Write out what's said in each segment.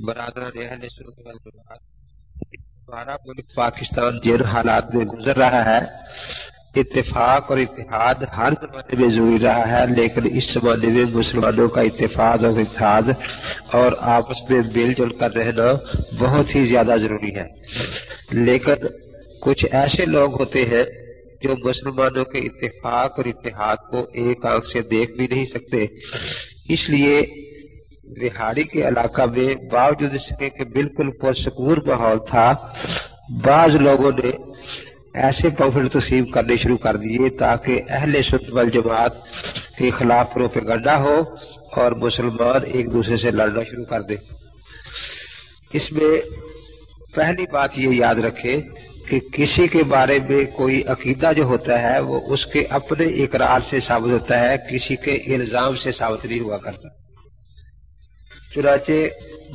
برادران اہل سنت والجماعت ہمارا ملک پاکستان جن حالات میں گزر رہا ہے۔ اتفاق اور اتحاد ہر زمانے میں ضروری رہا ہے، لیکن اس زمانے میں مسلمانوں کا اتفاق اور اتحاد اور آپس میں مل جل کر رہنا بہت ہی زیادہ ضروری ہے۔ لیکن کچھ ایسے لوگ ہوتے ہیں جو مسلمانوں کے اتفاق اور اتحاد کو ایک آنکھ سے دیکھ بھی نہیں سکتے۔ اس لیے بہاڑی کے علاقہ میں باوجود اس کے کہ بالکل پرسکون ماحول تھا، بعض لوگوں نے ایسے پمفلٹ تسلیم کرنے شروع کر دیے تاکہ اہل سنت والجماعت کے خلاف پروپیگنڈا ہو اور مسلمان ایک دوسرے سے لڑنا شروع کر دے اس میں پہلی بات یہ یاد رکھے کہ کسی کے بارے میں کوئی عقیدہ جو ہوتا ہے، وہ اس کے اپنے اقرار سے ثابت ہوتا ہے، کسی کے الزام سے ثابت نہیں ہوا کرتا۔ چنانچہ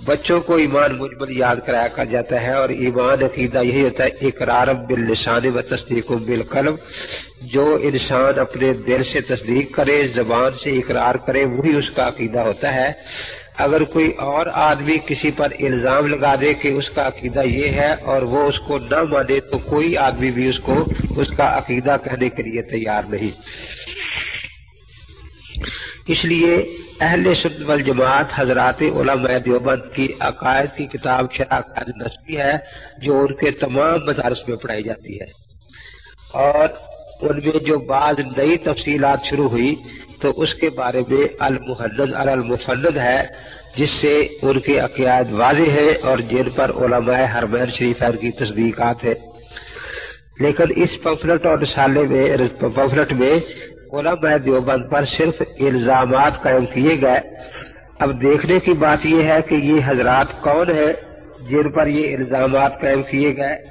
بچوں کو ایمان مجمل یاد کرایا کر جاتا ہے اور ایمان عقیدہ یہی ہوتا ہے، اقرار باللسان و تصدیق بالقلب۔ جو انسان اپنے دل سے تصدیق کرے، زبان سے اقرار کرے، وہی اس کا عقیدہ ہوتا ہے۔ اگر کوئی اور آدمی کسی پر الزام لگا دے کہ اس کا عقیدہ یہ ہے اور وہ اس کو نہ مانے، تو کوئی آدمی بھی اس کو اس کا عقیدہ کہنے کے لیے تیار نہیں۔ اس لیے اہل سنت والجماعت حضرات علماء دیوبند کی عقائد کی کتاب شراکت نسبی ہے، جو ان کے تمام مدارس میں پڑھائی جاتی ہے۔ اور ان میں جو بعض نئی تفصیلات شروع ہوئی، تو اس کے بارے میں المحد المفند ہے، جس سے ان کے عقائد واضح ہے اور جن پر علماء حرمین شریف کی تصدیقات ہے لیکن اس پمفلٹ اور رسالے میں، پمفلٹ میں علماء دیوبند پر صرف الزامات قائم کیے گئے۔ اب دیکھنے کی بات یہ ہے کہ یہ حضرات کون ہیں جن پر یہ الزامات قائم کیے گئے۔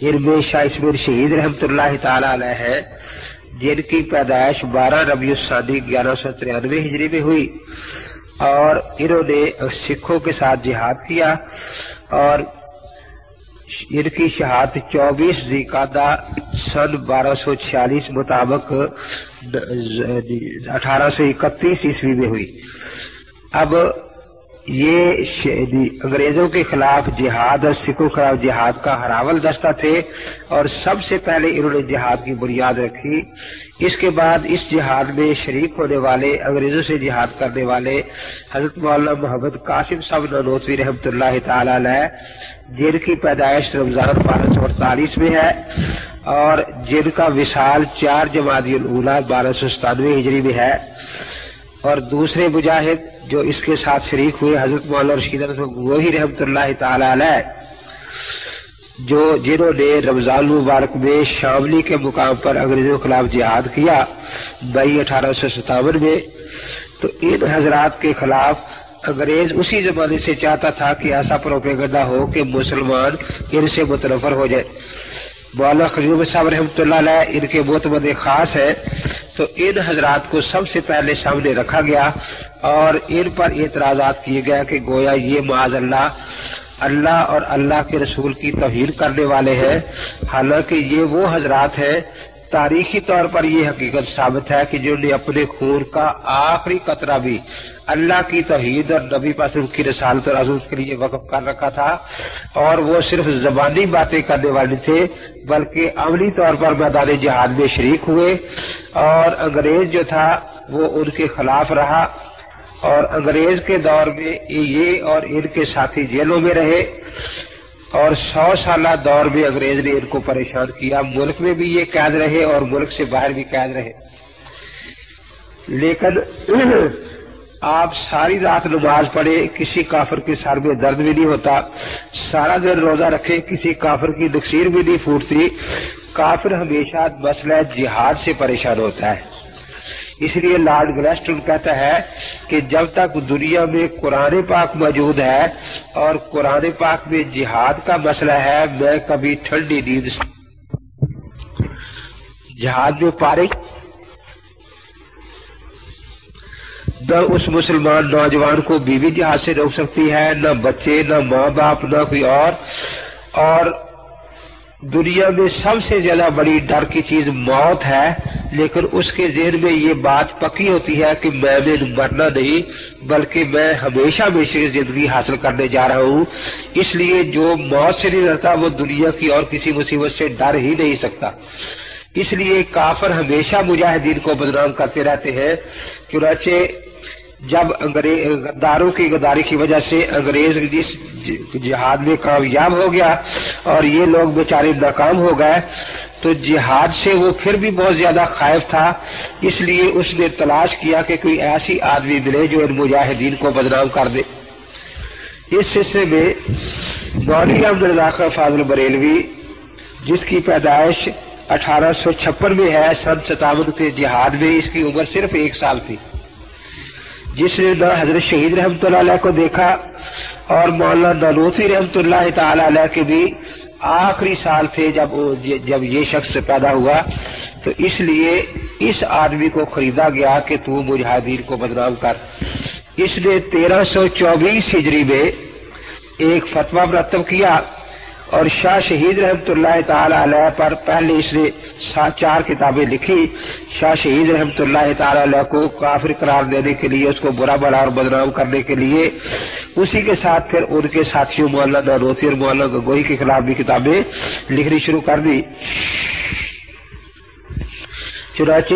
ان میں شاہ اسمیر شہید رحمت اللہ تعالی علیہ ہے جن کی پیدائش بارہ ربیع الثانی گیارہ سو ترانوے ہجری میں ہوئی۔ اور انہوں نے سکھوں کے ساتھ جہاد کیا اور کی شہادت چوبیس زیقادہ سن بارہ سو چھیالیس مطابق اٹھارہ سو اکتیس عیسوی میں ہوئی۔ اب یہ انگریزوں کے خلاف جہاد اور سکھوں کے خلاف جہاد کا ہراول دستہ تھے اور سب سے پہلے انہوں نے جہاد کی بنیاد رکھی۔ اس کے بعد اس جہاد میں شریک ہونے والے، انگریزوں سے جہاد کرنے والے حضرت مولانا محمد قاسم صاحب ننوتوی رحمۃ اللہ تعالی علیہ، جن کی پیدائش رمضان بارہ سو اڑتالیس میں ہے اور جن کا وصال چار جماعتی الاولا بارہ سو ستانوے ہجری میں ہے۔ اور دوسرے مجاہد جو اس کے ساتھ شریک ہوئے، حضرت مولانا رشید وہی رحمۃ اللہ تعالی علیہ، جو جنہوں نے رمضان مبارک میں شاملی کے مقام پر انگریزوں کے خلاف جہاد کیا، مئی اٹھارہ سو ستاون میں، تو ان حضرات کے خلاف انگریز اسی زمانے سے چاہتا تھا کہ ایسا پروپیگنڈا ہو کہ مسلمان ان سے متنفر ہو جائے۔ مولانا خجوب صاحب رحمۃ اللہ علیہ، ان کے متبد خاص ہے تو ان حضرات کو سب سے پہلے سامنے رکھا گیا اور ان پر اعتراضات کیے گیا کہ گویا یہ معاذ اللہ اللہ اور اللہ کے رسول کی توہین کرنے والے ہیں۔ حالانکہ یہ وہ حضرات ہیں، تاریخی طور پر یہ حقیقت ثابت ہے کہ جنہوں نے اپنے خون کا آخری قطرہ بھی اللہ کی توحید اور نبی پاسم کی رسالت اور عزوز کے لیے وقف کر رکھا تھا اور وہ صرف زبانی باتیں کرنے والے تھے بلکہ عملی طور پر میدان جہاد میں شریک ہوئے اور انگریز جو تھا وہ ان کے خلاف رہا اور انگریز کے دور میں یہ اور ان کے ساتھی جیلوں میں رہے اور سو سالہ دور میں انگریز نے ان کو پریشان کیا ملک میں بھی یہ قید رہے اور ملک سے باہر بھی قید رہے لیکن آپ ساری رات نماز پڑھے، کسی کافر کے سر میں درد بھی نہیں ہوتا، سارا دن روزہ رکھے، کسی کافر کی نقصیر بھی نہیں پھوٹتی۔ کافر ہمیشہ مسئلہ جہاد سے پریشان ہوتا ہے۔ اس لیے لارڈ گلیسٹن کہتا ہے کہ جب تک دنیا میں قرآن پاک موجود ہے اور قرآن پاک میں جہاد کا مسئلہ ہے، میں کبھی ٹھنڈی نیند جہاد میں پارے نہ اس مسلمان نوجوان کو بیوی جہاز سے روک سکتی ہے، نہ بچے، نہ ماں باپ نہ کوئی اور۔ اور دنیا میں سب سے زیادہ بڑی ڈر کی چیز موت ہے، لیکن اس کے ذہن میں یہ بات پکی ہوتی ہے کہ میں نے مرنا نہیں، بلکہ میں ہمیشہ ہمیشہ زندگی حاصل کرنے جا رہا ہوں۔ اس لیے جو موت سے نہیں ڈرتا، وہ دنیا کی اور کسی مصیبت سے ڈر ہی نہیں سکتا۔ اس لیے کافر ہمیشہ مجاہدین کو بدنام کرتے رہتے ہیں، چنانچہ جب غداروں کی غداری کی وجہ سے انگریز جس جہاد میں کامیاب ہو گیا اور یہ لوگ بیچارے ناکام ہو گئے، تو جہاد سے وہ پھر بھی بہت زیادہ خائف تھا۔ اس لیے اس نے تلاش کیا کہ کوئی ایسی آدمی ملے جو ان مجاہدین کو بدنام کر دے۔ اس سلسلے میں مولوی احمد رضا فاضل بریلوی، جس کی پیدائش اٹھارہ سو چھپن میں ہے سن ستاون کے جہاد میں اس کی عمر صرف ایک سال تھی۔ جس نے نہ حضرت شہید رحمت اللہ علیہ کو دیکھا اور مولانا نالوسی رحمت اللہ تعالی علیہ کے بھی آخری سال تھے جب جب یہ شخص پیدا ہوا، تو اس لیے اس آدمی کو خریدا گیا کہ تو مجاہدین کو بدنام کر۔ اس نے تیرہ سو چوبیس ہجری میں ایک فتویٰ مرتب کیا۔ اور شاہ شہید رحمت اللہ تعالی علیہ پر پہلے اس نے چار کتابیں لکھی۔ شاہ شہید رحمت اللہ تعالی علیہ کو کافر قرار دینے کے لیے، اس کو برا بڑا اور بدنام کرنے کے لیے۔ اسی کے ساتھ پھر ان کے ساتھیوں مولانا روتی اور مولانا گگوئی کے خلاف بھی کتابیں لکھنی شروع کر دی۔ چنانچہ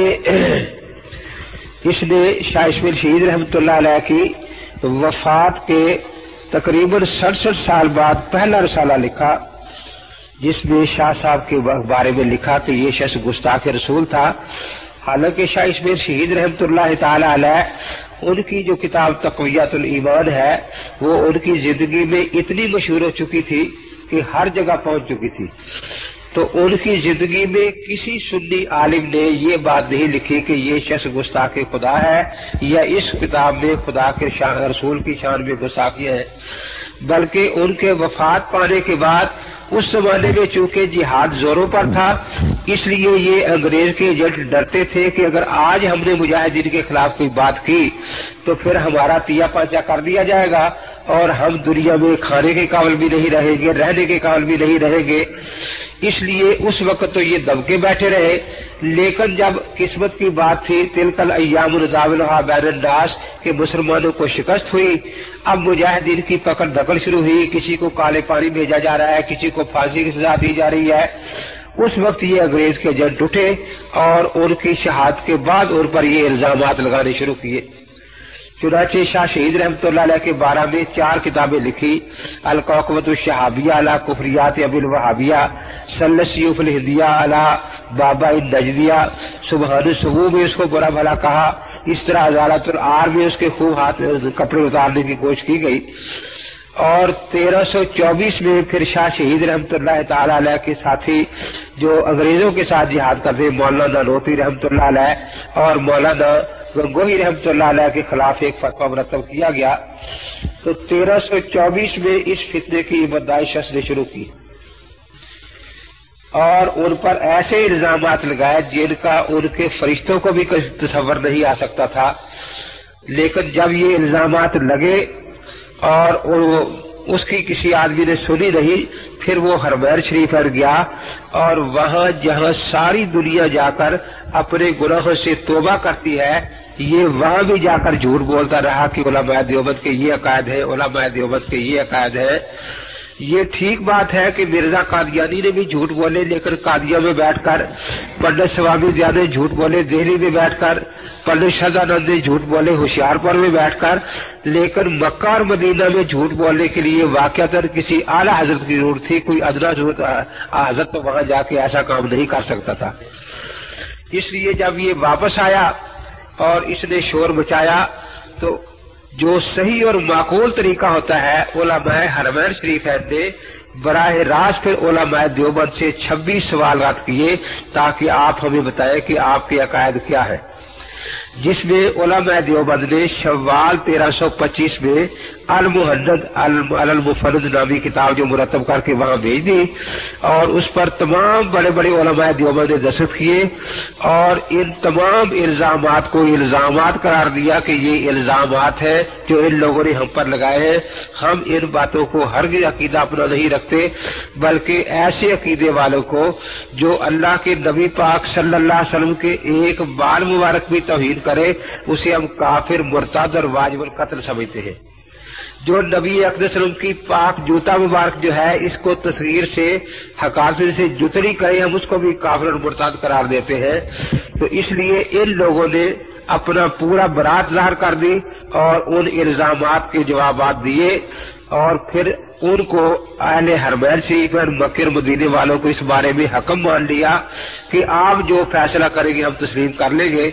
اس نے شاہ اسمیل شہید رحمت اللہ علیہ کی وفات کے تقریباً سڑسٹھ سال بعد پہلا رسالہ لکھا، جس میں شاہ صاحب کے بارے میں لکھا کہ یہ شخص گستاخ رسول تھا۔ حالانکہ شاہ اس میں شہید رحمت اللہ تعالی علیہ، ان کی جو کتاب تقویت الایمان ہے، وہ ان کی زندگی میں اتنی مشہور ہو چکی تھی کہ ہر جگہ پہنچ چکی تھی۔ تو ان کی زندگی میں کسی سنی عالم نے یہ بات نہیں لکھی کہ یہ شخص گستاخ خدا ہے یا اس کتاب میں خدا کے شان رسول کی شان میں گستاخیاں ہیں بلکہ ان کے وفات پانے کے بعد اس زمانے میں چونکہ جہاد زوروں پر تھا، اس لیے یہ انگریز کے ایجنٹ ڈرتے تھے کہ اگر آج ہم نے مجاہدین کے خلاف کوئی بات کی تو پھر ہمارا تیا پانچا کر دیا جائے گا اور ہم دنیا میں کھانے کے قابل بھی نہیں رہیں گے، رہنے کے قابل بھی نہیں رہیں گے۔ اس لیے اس وقت تو یہ دبکے بیٹھے رہے۔ لیکن جب قسمت کی بات تھی تلکل ایام الزاول بین الناس کہ مسلمانوں کو شکست ہوئی۔ اب مجاہدین کی پکڑ دکڑ شروع ہوئی۔ کسی کو کالے پانی بھیجا جا رہا ہے، کسی کو پھانسی کی سزا دی جا رہی ہے۔ اس وقت یہ انگریز کے جج اٹھے اور ان کی شہادت کے بعد ان پر یہ الزامات لگانے شروع کیے۔ چنانچہ شاہ شہید رحمۃ اللہ علیہ کے بارہ میں چار کتابیں لکھی۔ القوقت الشہابیہ علا کفریات اب الوہابیہ سلسیوف الہدیہ علا بابا نجدیہ سبحان صبح میں اس کو برا بھلا کہا۔ اس طرح عدالت العار میں اس کے خوب ہاتھ کپڑے اتارنے کی کوشش کی گئی۔ اور تیرہ سو چوبیس میں پھر شاہ شہید رحمت اللہ تعالی علیہ کے ساتھی جو انگریزوں کے ساتھ جہاد کرتے مولانا روتی رحمت اللہ علیہ اور مولانا گوہی رحمت اللہ علیہ کے خلاف ایک فتوا مرتب کیا گیا، تو تیرہ سو چوبیس میں اس فتنے کی شخص نے شروع کی۔ اور ان پر ایسے الزامات لگائے جن کا ان کے فرشتوں کو بھی کوئی تصور نہیں آ سکتا تھا۔ لیکن جب یہ الزامات لگے اور اس کی کسی آدمی نے سنی نہیں، پھر وہ ہرمیر شریف پر گیا اور وہاں جہاں ساری دنیا جا کر اپنے گناہوں سے توبہ کرتی ہے یہ وہاں بھی جا کر جھوٹ بولتا رہا کہ علماء دیوبت کے یہ عقائد ہے علماء دیوبت کے یہ عقائد ہے یہ ٹھیک بات ہے کہ مرزا قادیانی نے بھی جھوٹ بولے، لیکن قادیہ میں بیٹھ کر پنڈت سوامی زیادہ جھوٹ بولے، دہلی میں بیٹھ کر پنڈت شہزاد نے جھوٹ بولے ہوشیار پور میں بیٹھ کر، لیکن مکہ اور مدینہ میں جھوٹ بولنے کے لیے واقع تر کسی اعلیٰ حضرت کی ضرورت تھی، کوئی ادنا ضرورت حضرت تو وہاں جا کے ایسا کام نہیں کر سکتا تھا۔ اس لیے جب یہ واپس آیا اور اس نے شور بچایا تو جو صحیح اور معقول طریقہ ہوتا ہے، علماء حرمین شریف نے براہ راست پھر علماء دیوبند سے چھبیس سوالات کیے تاکہ آپ ہمیں بتائیں کہ آپ کے عقائد کیا ہے جس میں علماء دیوبند نے شوال تیرہ سو پچیس میں المحدد المفرد نامی کتاب جو مرتب کر کے وہاں بھیج دی اور اس پر تمام بڑے بڑے علماء دیوبند نے دستخط کیے اور ان تمام الزامات کو الزامات قرار دیا کہ یہ الزامات ہیں جو ان لوگوں نے ہم پر لگائے ہیں۔ ہم ان باتوں کو ہر عقیدہ اپنا نہیں رکھتے، بلکہ ایسے عقیدے والوں کو جو اللہ کے نبی پاک صلی اللہ علیہ وسلم کے ایک بال مبارک بھی توہین کرے، اسے ہم کافر مرتاد اور واجب القتل سمجھتے ہیں۔ جو نبی اکر وسلم کی پاک جوتا مبارک جو ہے، اس کو تصویر سے حکاص سے جتری کرے ہم، اس کو بھی کافر اور مرتاد قرار دیتے ہیں۔ تو اس لیے ان لوگوں نے اپنا پورا برات ظاہر کر دی اور ان الزامات کے جوابات دیے۔ اور پھر ان کو اہل حرمین شریف اور مکر مدینے والوں کو اس بارے میں حکم مان لیا کہ آپ جو فیصلہ کریں گے، ہم تسلیم کر لیں گے۔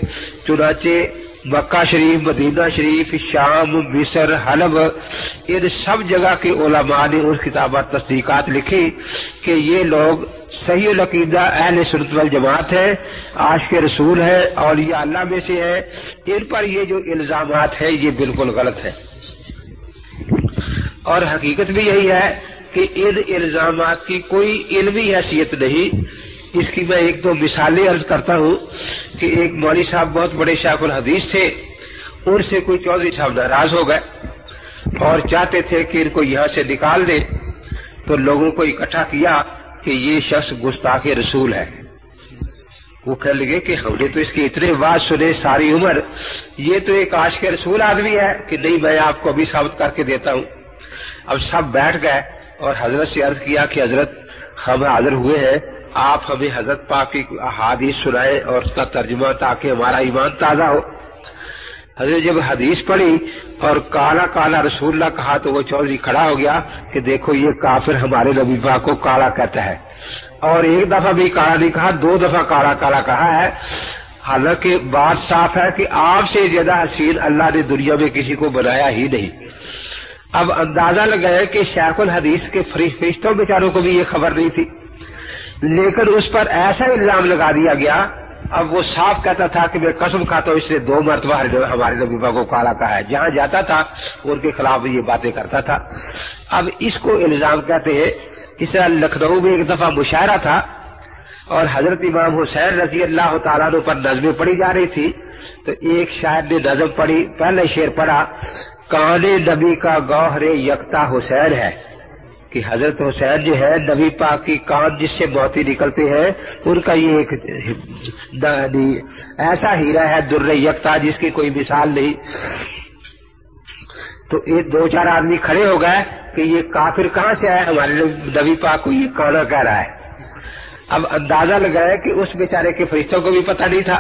چنانچہ مکہ شریف، مدینہ شریف، شام، مصر، حلب، ان سب جگہ کے علماء نے اس کتابات تصدیقات لکھی کہ یہ لوگ صحیح العقیدہ اہل سنت والجماعت ہے عاشق رسول ہے اور یہ اللہ میں سے ہے ان پر یہ جو الزامات ہیں، یہ بالکل غلط ہے اور حقیقت بھی یہی ہے کہ ان الزامات کی کوئی علمی حیثیت نہیں۔ اس کی میں ایک دو مثالیں عرض کرتا ہوں کہ ایک مولوی صاحب بہت بڑے شاخ الحدیث تھے، ان سے کوئی چودھری صاحب ناراض ہو گئے اور چاہتے تھے کہ ان کو یہاں سے نکال دیں۔ تو لوگوں کو اکٹھا کیا کہ یہ شخص گستاخ رسول ہے۔ وہ کہنے لگے کہ ہم نے تو اس کی اتنے بات سنے ساری عمر، یہ تو ایک عاشق رسول آدمی ہے کہ نہیں، میں آپ کو ابھی ثابت کر کے دیتا ہوں۔ اب سب بیٹھ گئے اور حضرت سے عرض کیا کہ حضرت ہم حاضر ہوئے ہیں، آپ ہمیں حضرت پاک کی حادیث سنائے اور اس کا ترجمہ تاکہ ہمارا ایمان تازہ ہو۔ حضرت جب حدیث پڑھی اور کالا کالا رسول اللہ کہا تو وہ چودھری کھڑا ہو گیا کہ دیکھو یہ کافر ہمارے نبی پاک کو کالا کہتا ہے۔ اور ایک دفعہ بھی کالا نہیں کہا، دو دفعہ کالا کالا کہا ہے۔ حالانکہ بات صاف ہے کہ آپ سے زیادہ حسین اللہ نے دنیا میں کسی کو بنایا ہی نہیں۔ اب اندازہ لگایا کہ شیخ الحدیث کے فرشتوں بیچاروں کو بھی یہ خبر نہیں تھی۔ لیکن اس پر ایسا الزام لگا دیا گیا، اب وہ صاف کہتا تھا کہ میں قسم کھاتا ہوں، اس نے دو مرتبہ ہمارے نبی کو کالا کہا ہے۔ جہاں جاتا تھا ان کے خلاف یہ باتیں کرتا تھا۔ اب اس کو الزام کہتے ہیں، اس طرح لکھنؤ میں ایک دفعہ مشاعرہ تھا اور حضرت امام حسین رضی اللہ تعالیٰ پر نظمیں پڑھی جا رہی تھی۔ تو ایک شاعر نے نظم پڑھی، پہلے شعر پڑھا کانے نبی کا گوہر یکتا حسین ہے کہ حضرت حسین جو ہے نبی پاک کی کان جس سے موتی نکلتے ہیں ان کا یہ ایک ایسا ہیرا ہے، در یکتا جس کی کوئی مثال نہیں۔ تو دو چار آدمی کھڑے ہو گئے کہ یہ کافر کہاں سے آیا ہمارے نبی پاک کو یہ کانا کہہ رہا ہے۔ اب اندازہ لگایا کہ اس بیچارے کے فرشتوں کو بھی پتہ نہیں تھا۔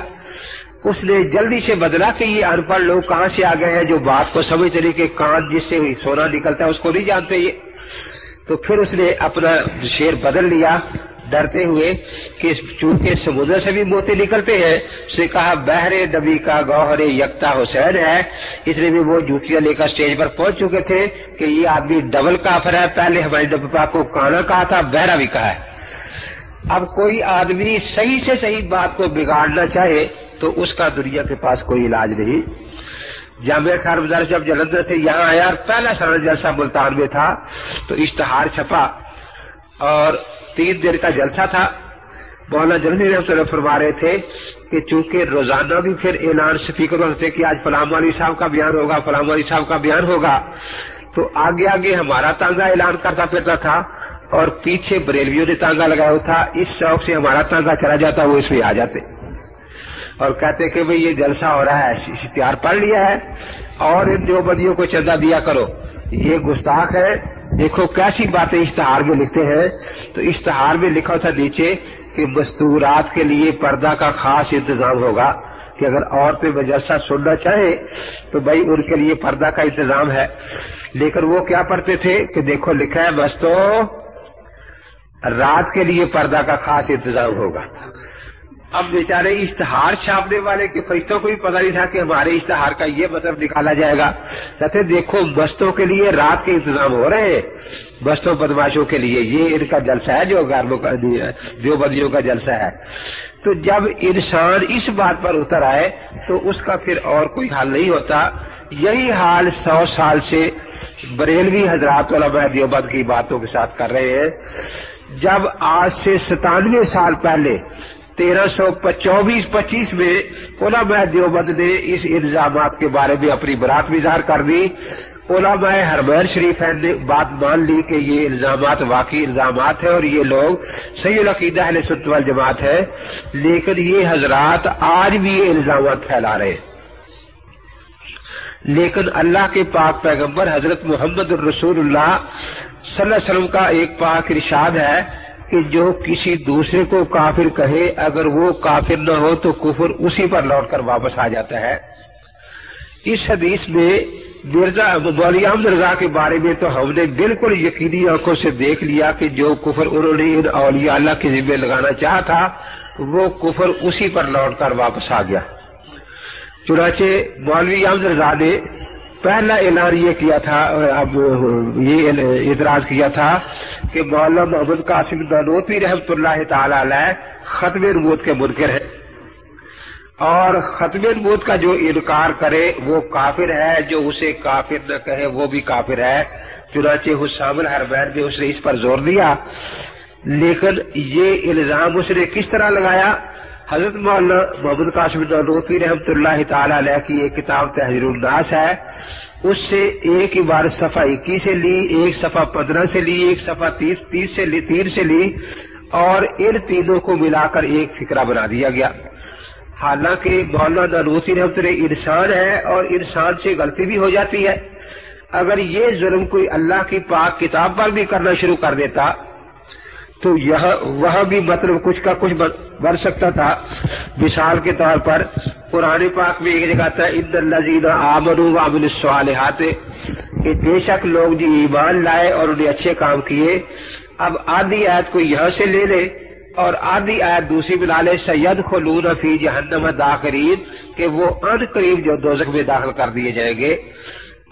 اس نے جلدی سے بدلا کہ یہ ان پڑھ لوگ کہاں سے آ گئے ہیں جو بات کو سمجھتے نہیں کہ کان جس سے سونا نکلتا ہے اس کو نہیں جانتے یہ۔ تو پھر اس نے اپنا شیر بدل لیا، ڈرتے ہوئے کہ چونکہ سمندر سے بھی موتی نکلتے ہیں، اس نے کہا، بحر نبی کا گوہر یکتا حسین ہے۔ اس نے بھی وہ جوتیاں لے کر اسٹیج پر پہنچ چکے تھے کہ یہ آدمی ڈبل کافر ہے۔ پہلے ہمارے نبی پاک کو کانا کہا تھا بہرا بھی کہا ہے۔ اب کوئی آدمی صحیح سے صحیح بات کو بگاڑنا چاہے تو اس کا دنیا کے پاس کوئی علاج نہیں۔ جامعہ خیر بازار جب جلندر سے یہاں آیا اور پہلا سرد جلسہ ملتان میں تھا، تو اشتہار چھپا اور تین دن کا جلسہ تھا۔ مولانا جلسی رحمت فرما رہے تھے کہ چونکہ روزانہ بھی پھر اعلان اسپیکر ہوتے کہ آج فلام علی صاحب کا بیان ہوگا فلام علی صاحب کا بیان ہوگا، تو آگے آگے ہمارا تانگا اعلان کرتا پھرتا تھا اور پیچھے بریلویوں نے تانگا لگایا تھا۔ اس شوق سے ہمارا تانگا چلا جاتا، وہ اس میں آ جاتے۔ اور کہتے کہ بھئی یہ جلسہ ہو رہا ہے، اشتہار پڑھ لیا ہے اور ان دیوبندیوں کو چندہ دیا کرو۔ یہ گستاخ ہے۔ دیکھو کیسی باتیں اشتہار میں لکھتے ہیں۔ تو اشتہار میں لکھا تھا نیچے کہ مستورات کے لیے پردہ کا خاص انتظام ہوگا کہ اگر عورتیں جلسہ سننا چاہیں تو بھائی ان کے لیے پردہ کا انتظام ہے۔ لیکن وہ کیا پڑھتے تھے کہ دیکھو لکھا ہے بس تو رات کے لیے پردہ کا خاص انتظام ہوگا۔ اب بیچارے اشتہار چھاپنے والے کے فرشتوں کو بھی پتا نہیں تھا کہ ہمارے اشتہار کا یہ مطلب نکالا جائے گا۔ کہتے دیکھو، بستوں کے لیے رات کے انتظام ہو رہے ہیں۔ بستوں بدماشوں کے لیے یہ ان کا جلسہ ہے جو گارموں کا جو کا جلسہ ہے۔ تو جب انسان اس بات پر اتر آئے تو اس کا پھر اور کوئی حال نہیں ہوتا۔ یہی حال سو سال سے بریلوی حضرات علماء دیوبند کی باتوں کے ساتھ کر رہے ہیں۔ جب آج سے ستانوے سال پہلے تیرہ سو چوبیس پچیس میں علماء دیوبند نے اس الزامات کے بارے میں اپنی برات بھی اظہار کر دی۔ علماء ہرمیر شریف نے بات مان لی کہ یہ الزامات واقعی الزامات ہیں اور یہ لوگ صحیح العقیدہ اہل ست جماعت ہے لیکن یہ حضرات آج بھی یہ الزامات پھیلا رہے ہیں۔ لیکن اللہ کے پاک پیغمبر حضرت محمد الرسول اللہ صلی اللہ علیہ وسلم کا ایک پاک ارشاد ہے کہ جو کسی دوسرے کو کافر کہے، اگر وہ کافر نہ ہو تو کفر اسی پر لوٹ کر واپس آ جاتا ہے۔ اس حدیث میں مرزا مولی احمد رضا کے بارے میں تو ہم نے بالکل یقینی آنکھوں سے دیکھ لیا کہ جو کفر انہوں نے ان اولیاء اللہ کے ذمہ لگانا چاہا تھا، وہ کفر اسی پر لوٹ کر واپس آ گیا۔ چنانچہ مولوی احمد رضا نے پہلا اعلان یہ کیا تھا، اب یہ اعتراض کیا تھا کہ مولانا محمد قاسم دانوتوی رحمت اللہ تعالی علیہ ختم نبوت کے منکر ہیں۔ اور ختم نبوت کا جو انکار کرے وہ کافر ہے، جو اسے کافر نہ کہے وہ بھی کافر ہے۔ چنانچہ حسام الحربین نے اس نے اس پر زور دیا۔ لیکن یہ الزام اس نے کس طرح لگایا؟ حضرت مولانا محمد قاسم نوفی رحمۃ اللہ تعالی علیہ کی ایک کتاب تحریر الناس ہے۔ اس سے ایک عبارت صفحہ اکیس سے لی، ایک صفحہ پندرہ سے لی، ایک صفحہ تیس تیس سے لی، تین سے لی اور ان تینوں کو ملا کر ایک فکرہ بنا دیا گیا۔ حالانکہ مولانا نوفی رحمت اللہ انسان ہے اور انسان سے غلطی بھی ہو جاتی ہے۔ اگر یہ ظلم کوئی اللہ کی پاک کتاب پر بھی کرنا شروع کر دیتا تو یہاں وہاں بھی مطلب کچھ کا کچھ بن سکتا تھا۔ مثال کے طور پر قرآن پاک میں ایک جگہ تھا عید اللہ آمن وامل الصالحات کہ بے شک لوگ جو ایمان لائے اور انہیں اچھے کام کیے۔ اب آدھی آیت کو یہاں سے لے لے اور آدھی آیت دوسری بنا لے سید خلون فی جہنم داخرین کہ وہ ان قریب جو دوزخ میں داخل کر دیے جائیں گے۔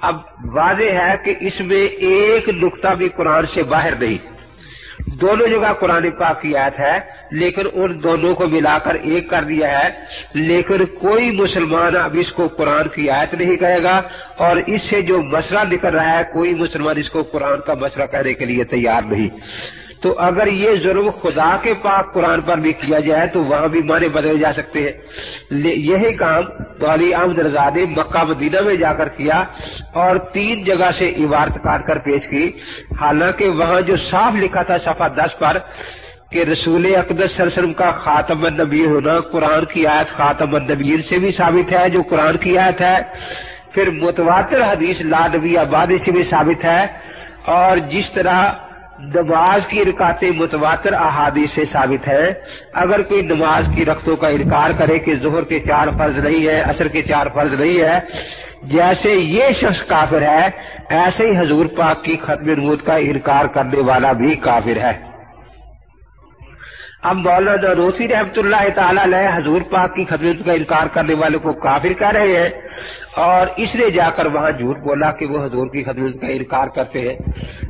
اب واضح ہے کہ اس میں ایک نقطہ بھی قرآن سے باہر نہیں۔ دونوں جگہ قرآن پاک کی آیت ہے، لیکن ان دونوں کو ملا کر ایک کر دیا ہے، لیکن کوئی مسلمان اب اس کو قرآن کی آیت نہیں کہے گا، اور اس سے جو مسئلہ نکل رہا ہے، کوئی مسلمان اس کو قرآن کا مسئلہ کہنے کے لیے تیار نہیں۔ تو اگر یہ ظلم خدا کے پاک قرآن پر بھی کیا جائے تو وہاں بھی معنی بدلے جا سکتے ہیں۔ یہی کام والی احمد رضا نے مکہ مدینہ میں جا کر کیا اور تین جگہ سے عبارت کاٹ کر پیش کی۔ حالانکہ وہاں جو صاف لکھا تھا صفحہ دس پر کہ رسول اقدس وسلم کا خاتم النبی ہونا قرآن کی آیت خاتم النبیر سے بھی ثابت ہے، جو قرآن کی آیت ہے۔ پھر متواتر حدیث لا نبی آبادی سے بھی ثابت ہے۔ اور جس طرح نماز کی رکاتیں متواتر احادی سے ثابت ہے اگر کوئی نماز کی رختوں کا انکار کرے کہ ظہر کے چار فرض نہیں ہے عصر کے چار فرض نہیں ہے جیسے یہ شخص کافر ہے، ایسے ہی حضور پاک کی ختم نمود کا انکار کرنے والا بھی کافر ہے۔ اب مولانا روسی رحمت اللہ تعالی علیہ حضور پاک کی ختم کا انکار کرنے والے کو کافر کہہ رہے ہیں۔ اور اس نے جا کر وہاں جھوٹ بولا کہ وہ حضور کی خدمت کا انکار کرتے ہیں۔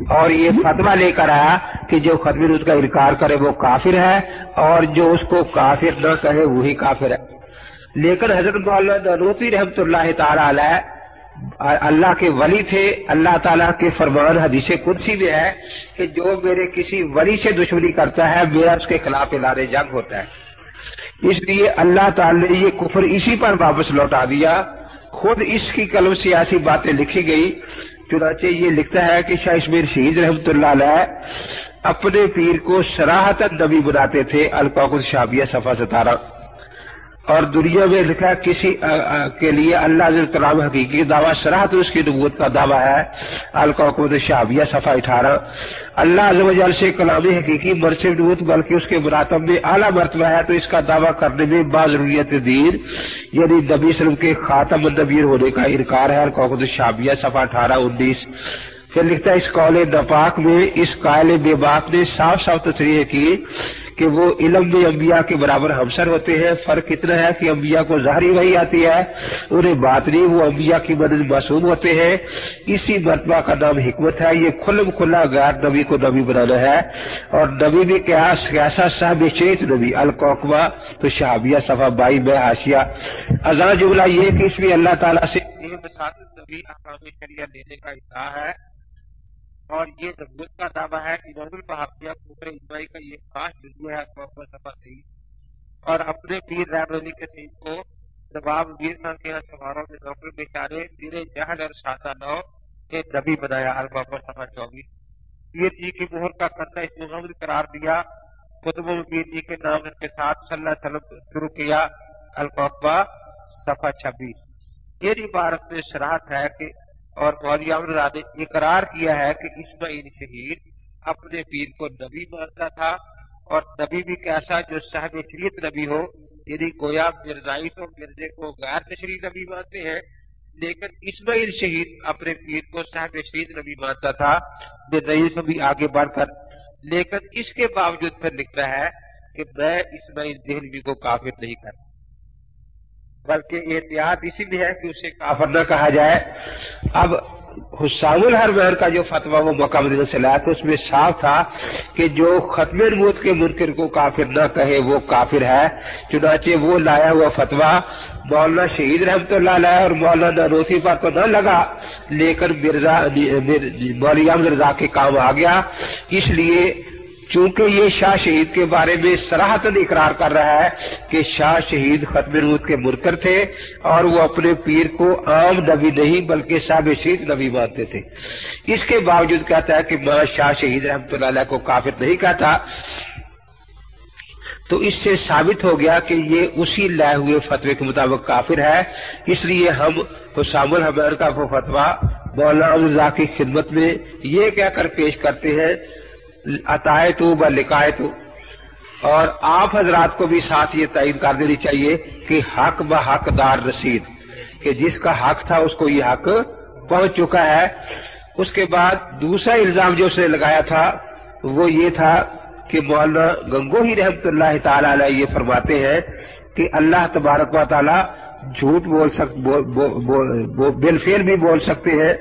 اور یہ فتویٰ لے کر آیا کہ جو ختم کا انکار کرے وہ کافر ہے اور جو اس کو کافر نہ کہے وہی کافر ہے۔ لیکن حضرت مولانا نوفی رحمت اللہ تعالی علیہ، اللہ کے ولی تھے، اللہ تعالیٰ کے فرمان حدیث قدسی میں ہے کہ جو میرے کسی ولی سے دشمنی کرتا ہے، میرا اس کے خلاف اعلان جنگ ہوتا ہے۔ اس لیے اللہ تعالی نے یہ کفر اسی پر واپس لوٹا دیا خود اس کی قلم سے ایسی باتیں لکھی گئی، چنانچہ یہ لکھتا ہے کہ شاہ اسمیر شہید رحمت اللہ علیہ اپنے پیر کو سراہتا نبی بناتے تھے القاق شابیہ صفحہ ستارہ۔ اور دنیا میں لکھا کسی کے لیے اللہ کلام حقیقی دعویٰ سراہت اس کی نبوت کا دعویٰ ہے۔ القوقت شابیہ صفحہ اٹھارہ۔ اللہ عز سے کلام حقیقی مرچ نبوت، بلکہ اس کے مراتب میں اعلیٰ مرتبہ ہے، تو اس کا دعویٰ کرنے میں باضروریت دین یعنی نبی وسلم کے خاتم النبیر ہونے کا انکار ہے۔ القوقت شابیہ صفحہ اٹھارہ، انیس۔ پھر لکھتا ہے، اس قول نپاک میں، اس قائل بے باک نے صاف صاف تصریح کی۔ کہ وہ علم میں انبیاء کے برابر ہمسر ہوتے ہیں۔ فرق اتنا ہے کہ انبیاء کو ظاہری وہی آتی ہے، انہیں بات نہیں، وہ انبیاء کی مدد معصوم ہوتے ہیں۔ اسی مرتبہ کا نام حکمت ہے، یہ کھلم کھلا غیر نبی کو نبی بنانا ہے۔ اور نبی بھی کیا کیسا صاحب چیت نبی القوقبہ تو شہابیہ صفا بائی، میں آشیا ازاں جملہ یہ کہ اس میں اللہ تعالیٰ سے نبی احکام شریعہ لینے کا ہے۔ اور یہ نبوت کا دعویٰ ہے کہ امام البحافیہ کوبر اجماعی کا یہ خاص ویڈیو ہے محمد سفا سعید اور اپنے پیر رحم علی کے دین کو نواب ویر خان کے سواروں میں نوکر بیچارے پیر جہل اور شاہدہ نو کے نبی بنایا المحمد سفا چوبیس پیر جی کی مہر کا کرنا اس محمد قرار دیا۔ قطب پیر جی کے نام کے ساتھ صلی اللہ علیہ وسلم شروع کیا القبا صفحہ چھبیس۔ یہ عبارت میں شراحت ہے کہ اور مولیا نے اقرار کیا ہے کہ اسماعیل شہید اپنے پیر کو نبی مانتا تھا اور نبی بھی کیسا جو صاحب شریعت نبی ہو یعنی گویا مرزائی تو مرزے کو غیر تشریح نبی مانتے ہیں، لیکن اسماعیل شہید اپنے پیر کو صاحب شریعت نبی مانتا تھا مرزائی سے بھی آگے بڑھ کر۔ لیکن اس کے باوجود پھر لکھتا ہے کہ میں اسماعیل دہلوی کو کافر نہیں کرتا۔ بلکہ احتیاط اسی لیے ہے کہ اسے کافر نہ کہا جائے۔ اب حسام الحر کا جو فتویٰ وہ مقام سے لایا تھا، اس میں صاف تھا کہ جو ختم نبوت کے منکر کو کافر نہ کہے، وہ کافر ہے۔ چنانچہ وہ لایا ہوا فتویٰ مولانا شہید رحمت اللہ علیہ اور مولانا روسی پر تو نہ لگا، لیکن مرزا مولیا مرزا کے کام آ گیا۔ اس لیے چونکہ یہ شاہ شہید کے بارے میں سراہتن اقرار کر رہا ہے کہ شاہ شہید ختم روت کے مرکر تھے اور وہ اپنے پیر کو عام نبی نہیں بلکہ صاحب شہید نبی مانتے تھے۔ اس کے باوجود کہتا ہے کہ ماں شاہ شہید رحمت اللہ علیہ کو کافر نہیں کہتا۔ تو اس سے ثابت ہو گیا کہ یہ اسی لائے ہوئے فتوے کے مطابق کافر ہے۔ اس لیے ہم حسام الحمیر کا وہ فتویٰ مولانا کی خدمت میں یہ کہہ کر پیش کرتے ہیں عطائے تو ب لکھائے تو اور آپ حضرات کو بھی ساتھ یہ تعین کر دینی چاہیے کہ حق ب حق دار رسید۔ کہ جس کا حق تھا اس کو یہ حق پہنچ چکا ہے۔ اس کے بعد دوسرا الزام جو اس نے لگایا تھا وہ یہ تھا کہ مولانا گنگو ہی رحمت اللہ تعالی علیہ یہ فرماتے ہیں کہ اللہ تبارک و تعالی جھوٹ بول سک بالفیل بھی بول سکتے ہیں۔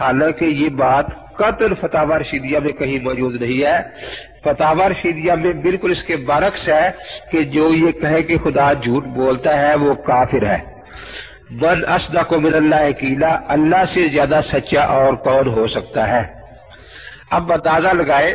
حالانکہ یہ بات قطر فتح رشیدیہ میں کہیں موجود نہیں ہے۔ فتح رشیدیہ میں بالکل اس کے برعکس ہے کہ جو یہ کہے کہ خدا جھوٹ بولتا ہے، وہ کافر ہے۔ من اسدا کو من اللہ کیلا، اللہ سے زیادہ سچا اور کون ہو سکتا ہے؟ اب اندازہ لگائے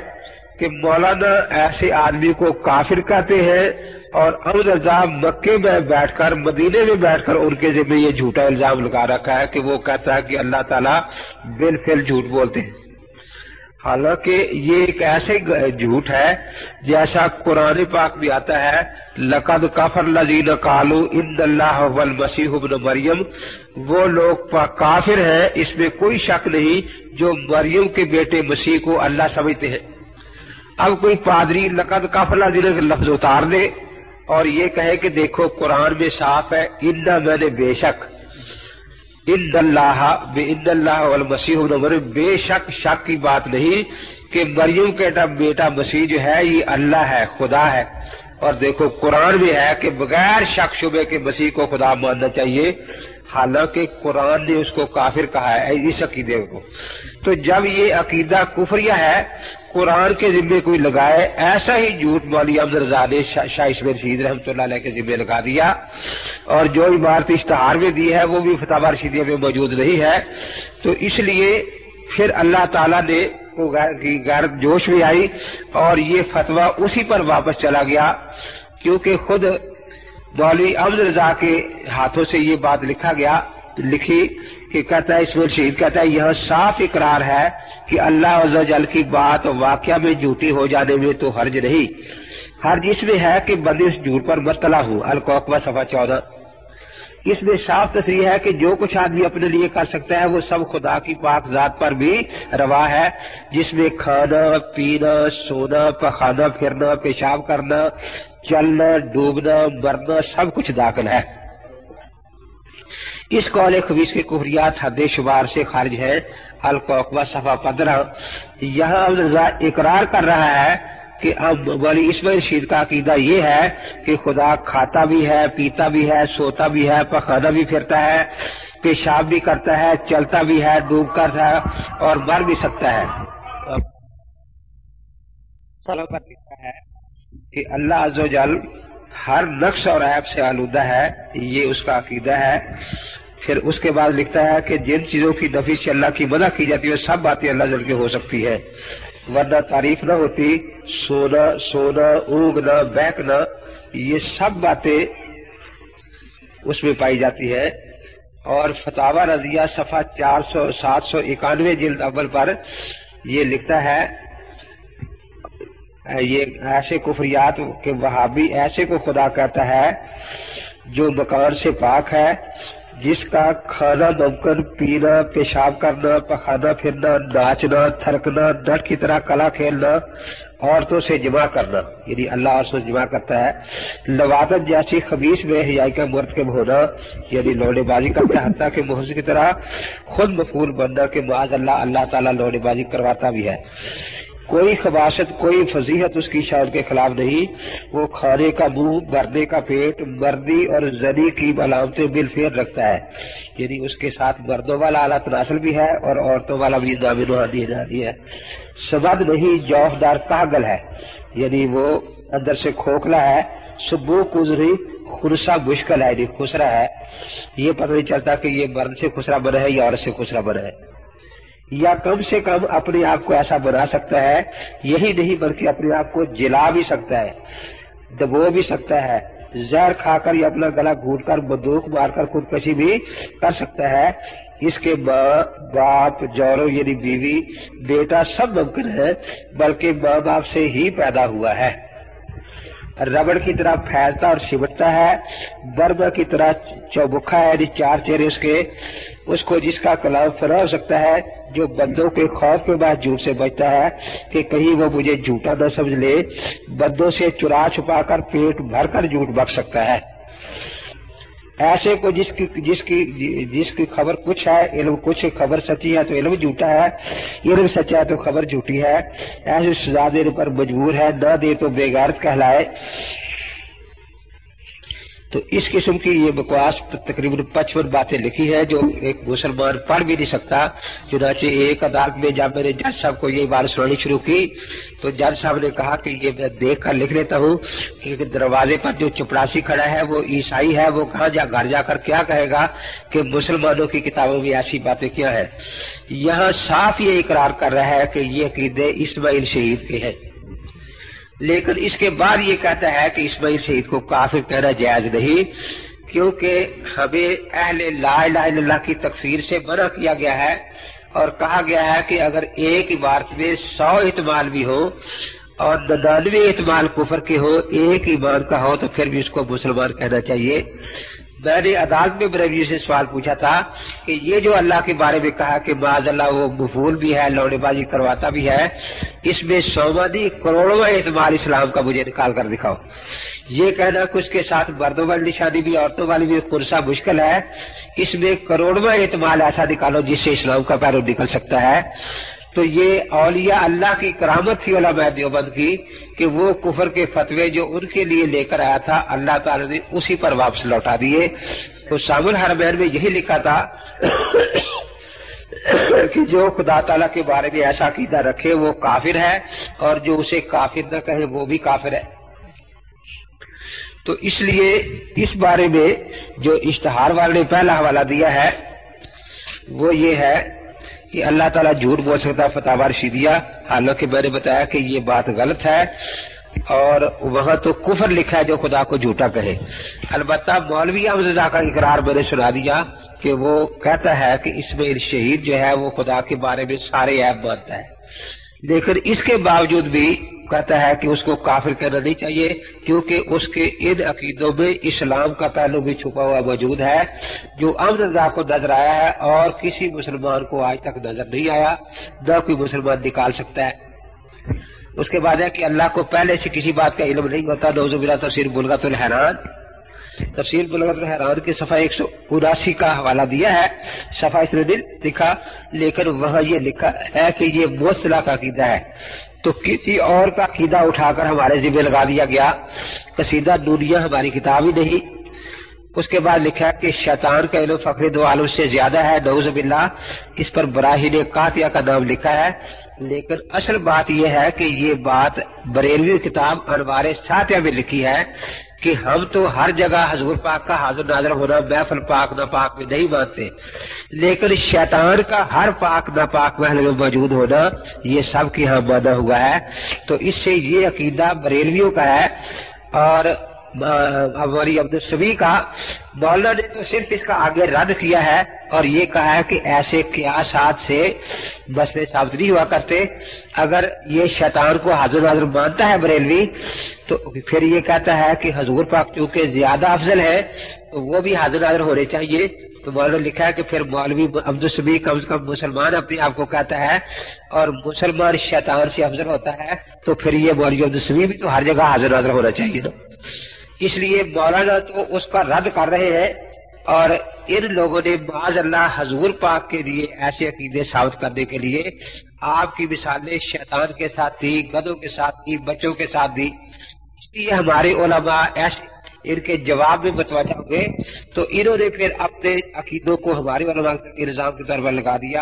کہ مولانا ایسے آدمی کو کافر کہتے ہیں اور امد الزام مکے میں بیٹھ کر، مدینے میں بیٹھ کر ان کے ذمہ یہ جھوٹا الزام لگا رکھا ہے کہ وہ کہتا ہے کہ اللہ تعالیٰ بل فل جھوٹ بولتے ہیں۔ حالانکہ یہ ایک ایسے جھوٹ ہے جیسا قرآن پاک بھی آتا ہے، لقد کافر لذین کالو ان اللہ مسیح ابن مریم۔ وہ لوگ کافر ہیں، اس میں کوئی شک نہیں جو مریم کے بیٹے مسیح کو اللہ سمجھتے ہیں۔ اب کوئی پادری لقد کافر لذین کا لفظ اتار دے اور یہ کہے کہ دیکھو قرآن میں صاف ہے، ان میں نے بے شک ان اللہ بے اللہ والمسیح بے شک شک کی بات نہیں کہ مریم کا بیٹا مسیح جو ہے، یہ اللہ ہے، خدا ہے۔ اور دیکھو، قرآن میں ہے کہ بغیر شک شبے کے مسیح کو خدا ماننا چاہیے۔ حالانکہ قرآن نے اس کو کافر کہا ہے اس عقیدے کو۔ تو جب یہ عقیدہ کفریہ ہے قرآن کے ذمے کوئی لگائے، ایسا ہی جھوٹ مولی افضل نے شاہ اسمیر شہید رحمۃ اللہ علیہ کے ذمے لگا دیا۔ اور جو عمارت اشتہار میں دی ہے، وہ بھی فتح رشیدیہ میں موجود نہیں ہے۔ تو اس لیے پھر اللہ تعالیٰ نے غیر جوش میں آئی اور یہ فتویٰ اسی پر واپس چلا گیا۔ کیونکہ خود مولوی ابد رضا کے ہاتھوں سے یہ بات لکھا گیا لکھی کہ کہتا ہے اس شہید، کہتا ہے یہ صاف اقرار ہے کہ اللہ عز و جل کی بات واقعہ میں جھوٹی ہو جانے میں تو حرج نہیں۔ حرج اس میں ہے کہ بندی اس جھوٹ پر مرتلا ہوں۔ القوقبہ صفحہ چودہ۔ اس میں صاف تصریح ہے کہ جو کچھ آدمی اپنے لیے کر سکتا ہے وہ سب خدا کی پاک ذات پر بھی روا ہے، جس میں کھانا، پینا، سونا، پخانا، پھرنا، پیشاب کرنا، چلنا، ڈوبنا، مرنا، سب کچھ داخل ہے۔ اس قول خبیص کے کفریات حد شمار سے خارج ہے۔ القوقبہ صفحہ پندرہ یہاں اقرار کر رہا ہے کہ اب والی اسماعیل شید کا عقیدہ یہ ہے کہ خدا کھاتا بھی ہے، پیتا بھی ہے، سوتا بھی ہے، پخانا بھی پھرتا ہے، پیشاب بھی کرتا ہے، چلتا بھی ہے، ڈوب کر ہے اور مر بھی سکتا ہے۔ لکھا ہے کہ اللہ عز و جل ہر نقش اور عیب سے آلودہ ہے، یہ اس کا عقیدہ ہے۔ پھر اس کے بعد لکھتا ہے کہ جن چیزوں کی نفی سے اللہ کی مدد کی جاتی ہے، سب باتیں اللہ جل کے ہو سکتی ہے ورنہ تعریف نہ ہوتی، سونا سونا، اونگنا بہکنا یہ سب باتیں اس میں پائی جاتی ہے اور فتح رضیہ صفحہ چار سو، سات سو اکانوے جلد اول پر یہ لکھتا ہے، یہ ایسے کفریات کے وہابی، ایسے کو خدا کہتا ہے جو مکان سے پاک ہے۔ جس کا کھانا دم پینا، پیشاب کرنا، پخانا پھرنا، ناچنا، تھرکنا ڈٹ کی طرح کلا کھیلنا، عورتوں سے جمع کرنا یعنی اللہ اور سے جمع کرتا ہے۔ لوادت جیسی خبیص میں حیائی کا مرد کے ہونا یعنی لوڑے بازی کرتا حتیٰ کہ محض کی طرح خود مفول بننا کہ معاذ اللہ اللہ تعالیٰ لوڑے بازی کرواتا بھی ہے۔ کوئی خباست، کوئی فضیحت اس کی شاعر کے خلاف نہیں۔ وہ کھانے کا منہ مرنے کا پیٹ، مردی اور زنی کی علامتیں بل فیر رکھتا ہے۔ یعنی اس کے ساتھ مردوں والا اعلیٰ تناسل بھی ہے اور عورتوں والا بھی نامی ہے۔ سبد نہیں جوہدار کاگل ہے۔ یعنی وہ اندر سے کھوکھلا ہے سبو کزری خرسا مشکل ہے یعنی خسرا ہے۔ یہ پتہ نہیں چلتا کہ یہ مرد سے خسرا بنا ہے یا عورت سے خسرا بنا ہے۔ یا کم سے کم اپنے آپ کو ایسا بنا سکتا ہے، یہی نہیں بلکہ اپنے آپ کو جلا بھی سکتا ہے، دبو بھی سکتا ہے، زہر کھا کر یا اپنا گلا گھوٹ کر، بندوق مار کر خودکشی بھی کر سکتا ہے۔ اس کے باپ جورو یعنی بیوی، بیٹا سب ممکن ہے، بلکہ ماں باپ سے ہی پیدا ہوا ہے۔ ربڑ کی طرح پھیلتا اور سمٹتا ہے برب کی طرح چوبکھا ہے یعنی چار چہرے اس کے۔ اس کو جس کا کلام فرا ہو سکتا ہے، جو بندوں کے خوف کے بعد جھوٹ سے بچتا ہے، کہ کہیں وہ مجھے جھوٹا نہ سمجھ لے۔ بندوں سے چرا چھپا کر پیٹ بھر کر جھوٹ بک سکتا ہے۔ ایسے کو جس کی جس کی جس کی خبر کچھ ہے، علم کچھ خبر سچی ہے تو علم جھوٹا ہے۔ علم سچا ہے تو خبر جھوٹی ہے۔ ایسے سزا دینے پر مجبور ہے، نہ دے تو بےغارت کہلائے۔ تو اس قسم کی یہ بکواس تقریباً پچپن باتیں لکھی ہے جو ایک مسلمان پڑھ بھی نہیں سکتا۔ چنانچہ ایک عدالت میں جب میں نے جج صاحب کو یہ بات سنانی شروع کی تو جج صاحب نے کہا کہ یہ میں دیکھ کر لکھ لیتا ہوں کہ دروازے پر جو چپڑاسی کھڑا ہے وہ عیسائی ہے، وہ کہاں جا گھر جا کر کیا کہے گا کہ مسلمانوں کی کتابوں میں ایسی باتیں کیا ہے یہاں صاف یہ اقرار کر رہا ہے کہ یہ عقیدے اسماعیل شہید کے ہیں۔ لیکن اس کے بعد یہ کہتا ہے کہ اسماعیل شہید کو کافر کہنا جائز نہیں، کیونکہ ہمیں اہل لا الہ الا اللہ کی تکفیر سے منع کیا گیا ہے اور کہا گیا ہے کہ اگر ایک عبارت میں سو اعتماد بھی ہو اور ننانوے اعتماد کفر کے ہو، ایک ایمان کا ہو تو پھر بھی اس کو مسلمان کہنا چاہیے۔ میں نے عدالت میں بریوی سے سوال پوچھا تھا کہ یہ جو اللہ کے بارے میں کہا کہ بعض اللہ وہ مفول بھی ہے، لوڑے بازی کرواتا بھی ہے، اس میں سومانی کروڑوں اعتماد اسلام کا مجھے نکال کر دکھاؤ۔ یہ کہنا کہ اس کے ساتھ مردوں والی نشانی بھی، عورتوں والی بھی خرسا مشکل ہے۔ اس میں کروڑواں اعتماد ایسا نکالو جس سے اسلام کا پیرو نکل سکتا ہے۔ تو یہ اولیاء اللہ کی کرامت تھی علماء دیوبند کی کہ وہ کفر کے فتوے جو ان کے لیے لے کر آیا تھا، اللہ تعالی نے اسی پر واپس لوٹا دیے۔ تو سامل حرمین میں یہی لکھا تھا کہ جو خدا تعالیٰ کے بارے میں ایسا عقیدہ رکھے وہ کافر ہے اور جو اسے کافر نہ کہے وہ بھی کافر ہے۔ تو اس لیے اس بارے میں جو اشتہار والے نے پہلا حوالہ دیا ہے وہ یہ ہے کہ اللہ تعالیٰ جھوٹ بول سکتا فتح رشیدیہ حالانکہ میں نے بتایا کہ یہ بات غلط ہے اور وہاں تو کفر لکھا ہے جو خدا کو جھوٹا کہے۔ البتہ مولوی احمد کا اقرار میں نے سنا دیا کہ وہ کہتا ہے کہ اس میں شہید جو ہے وہ خدا کے بارے میں سارے ایپ مانتا ہے۔ لیکن اس کے باوجود بھی کہتا ہے کہ اس کو کافر کہنا نہیں چاہیے، کیونکہ اس کے ان عقیدوں میں اسلام کا پہلو بھی چھپا ہوا موجود ہے، جو امد کو نظر آیا ہے اور کسی مسلمان کو آج تک نظر نہیں آیا، نہ کوئی مسلمان نکال سکتا ہے۔ اس کے بعد ہے کہ اللہ کو پہلے سے کسی بات کا علم نہیں ہوتا نوز بلا تفسیر بلغت الحران تفصیل بلغت الحران کی صفحہ ایک سو اراسی کا حوالہ دیا ہے۔ صفحہ اس نے لکھا لیکن وہاں یہ لکھا ہے کہ یہ موسلا کا عقیدہ ہے۔ تو کسی اور کا عقیدہ اٹھا کر ہمارے ذمہ لگا دیا گیا۔ قصیدہ دنیا ہماری کتاب ہی نہیں۔ اس کے بعد لکھا کہ شیطان کا علم فخر دو عالم سے زیادہ ہے۔ نعوذ باللہ، اس پر براہین قاتیہ کا نام لکھا ہے۔ لیکن اصل بات یہ ہے کہ یہ بات بریلوی کتاب انوار ساتیہ میں لکھی ہے۔ کہ ہم تو ہر جگہ حضور پاک کا حاضر ناظر ہونا محفل پاک نہ پاک میں نہیں مانتے۔ لیکن شیطان کا ہر پاک نہ پاک محل میں موجود ہونا یہ سب کی یہاں مانا ہوا ہے۔ تو اس سے یہ عقیدہ بریلویوں کا ہے اور ہماری عبد السبی کا۔ مولانا نے تو صرف اس کا آگے رد کیا ہے اور یہ کہا ہے کہ ایسے قیاسات سے مسئلے ثابت نہیں ہوا کرتے۔ اگر یہ شیطان کو حاضر حاضر مانتا ہے بریلوی، تو پھر یہ کہتا ہے کہ حضور پاک چونکہ زیادہ افضل ہے تو وہ بھی حاضر حاضر ہونے چاہیے۔ تو مولانا لکھا ہے کہ پھر مولوی عبد السبی کم از کم مسلمان اپنے آپ کو کہتا ہے اور مسلمان شیطان سے افضل ہوتا ہے، تو پھر یہ مولوی عبد السبی بھی تو ہر جگہ حاضر حاضر ہونا چاہیے۔ نا اس لیے مولانا تو اس کا رد کر رہے ہیں اور ان لوگوں نے بعض اللہ حضور پاک کے لیے ایسے عقیدے ثابت کرنے کے لیے آپ کی مثالیں شیطان کے ساتھ دی، گدوں کے ساتھ دی، بچوں کے ساتھ دی۔ اس لیے ہمارے علماء ایسے ان کے جواب میں متوجہ ہوئے۔ تو انہوں نے پھر اپنے عقیدوں کو ہمارے علماء کے نظام کے طور پر لگا دیا۔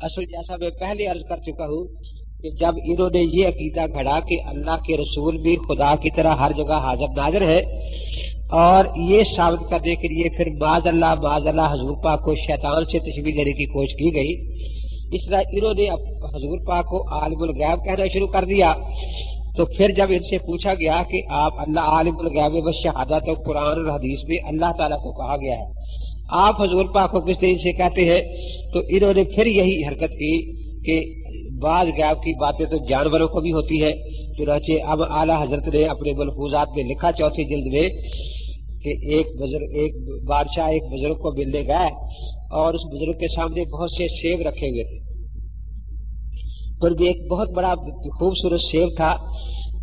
اصل جیسا میں پہلے عرض کر چکا ہوں کہ جب انہوں نے یہ عقیدہ گھڑا کہ اللہ کے رسول بھی خدا کی طرح ہر جگہ حاضر ناظر ہے اور یہ ثابت کرنے کے لیے پھر باز اللہ باز اللہ حضور پاک کو شیطان سے تشویح دینے کی کوشش کی گئی۔ اس طرح انہوں نے حضور پاک کو عالم الغیب کہنا شروع کر دیا۔ تو پھر جب ان سے پوچھا گیا کہ آپ اللہ عالم الغیب و شہادت قرآن اور حدیث میں اللہ تعالیٰ کو کہا گیا ہے، آپ حضور پاک کو کس طریقے سے کہتے ہیں؟ تو انہوں نے پھر یہی حرکت کی کہ بعض غیب کی باتیں تو جانوروں کو بھی ہوتی ہے چنانچہ اب اعلیٰ حضرت نے اپنے ملفوظات میں لکھا چوتھی جلد میں کہ ایک بزرگ، ایک بادشاہ ایک بزرگ کو ملنے گئے اور اس بزرگ کے سامنے بہت سے سیب رکھے ہوئے تھے۔ پر بھی ایک بہت بڑا خوبصورت سیب تھا۔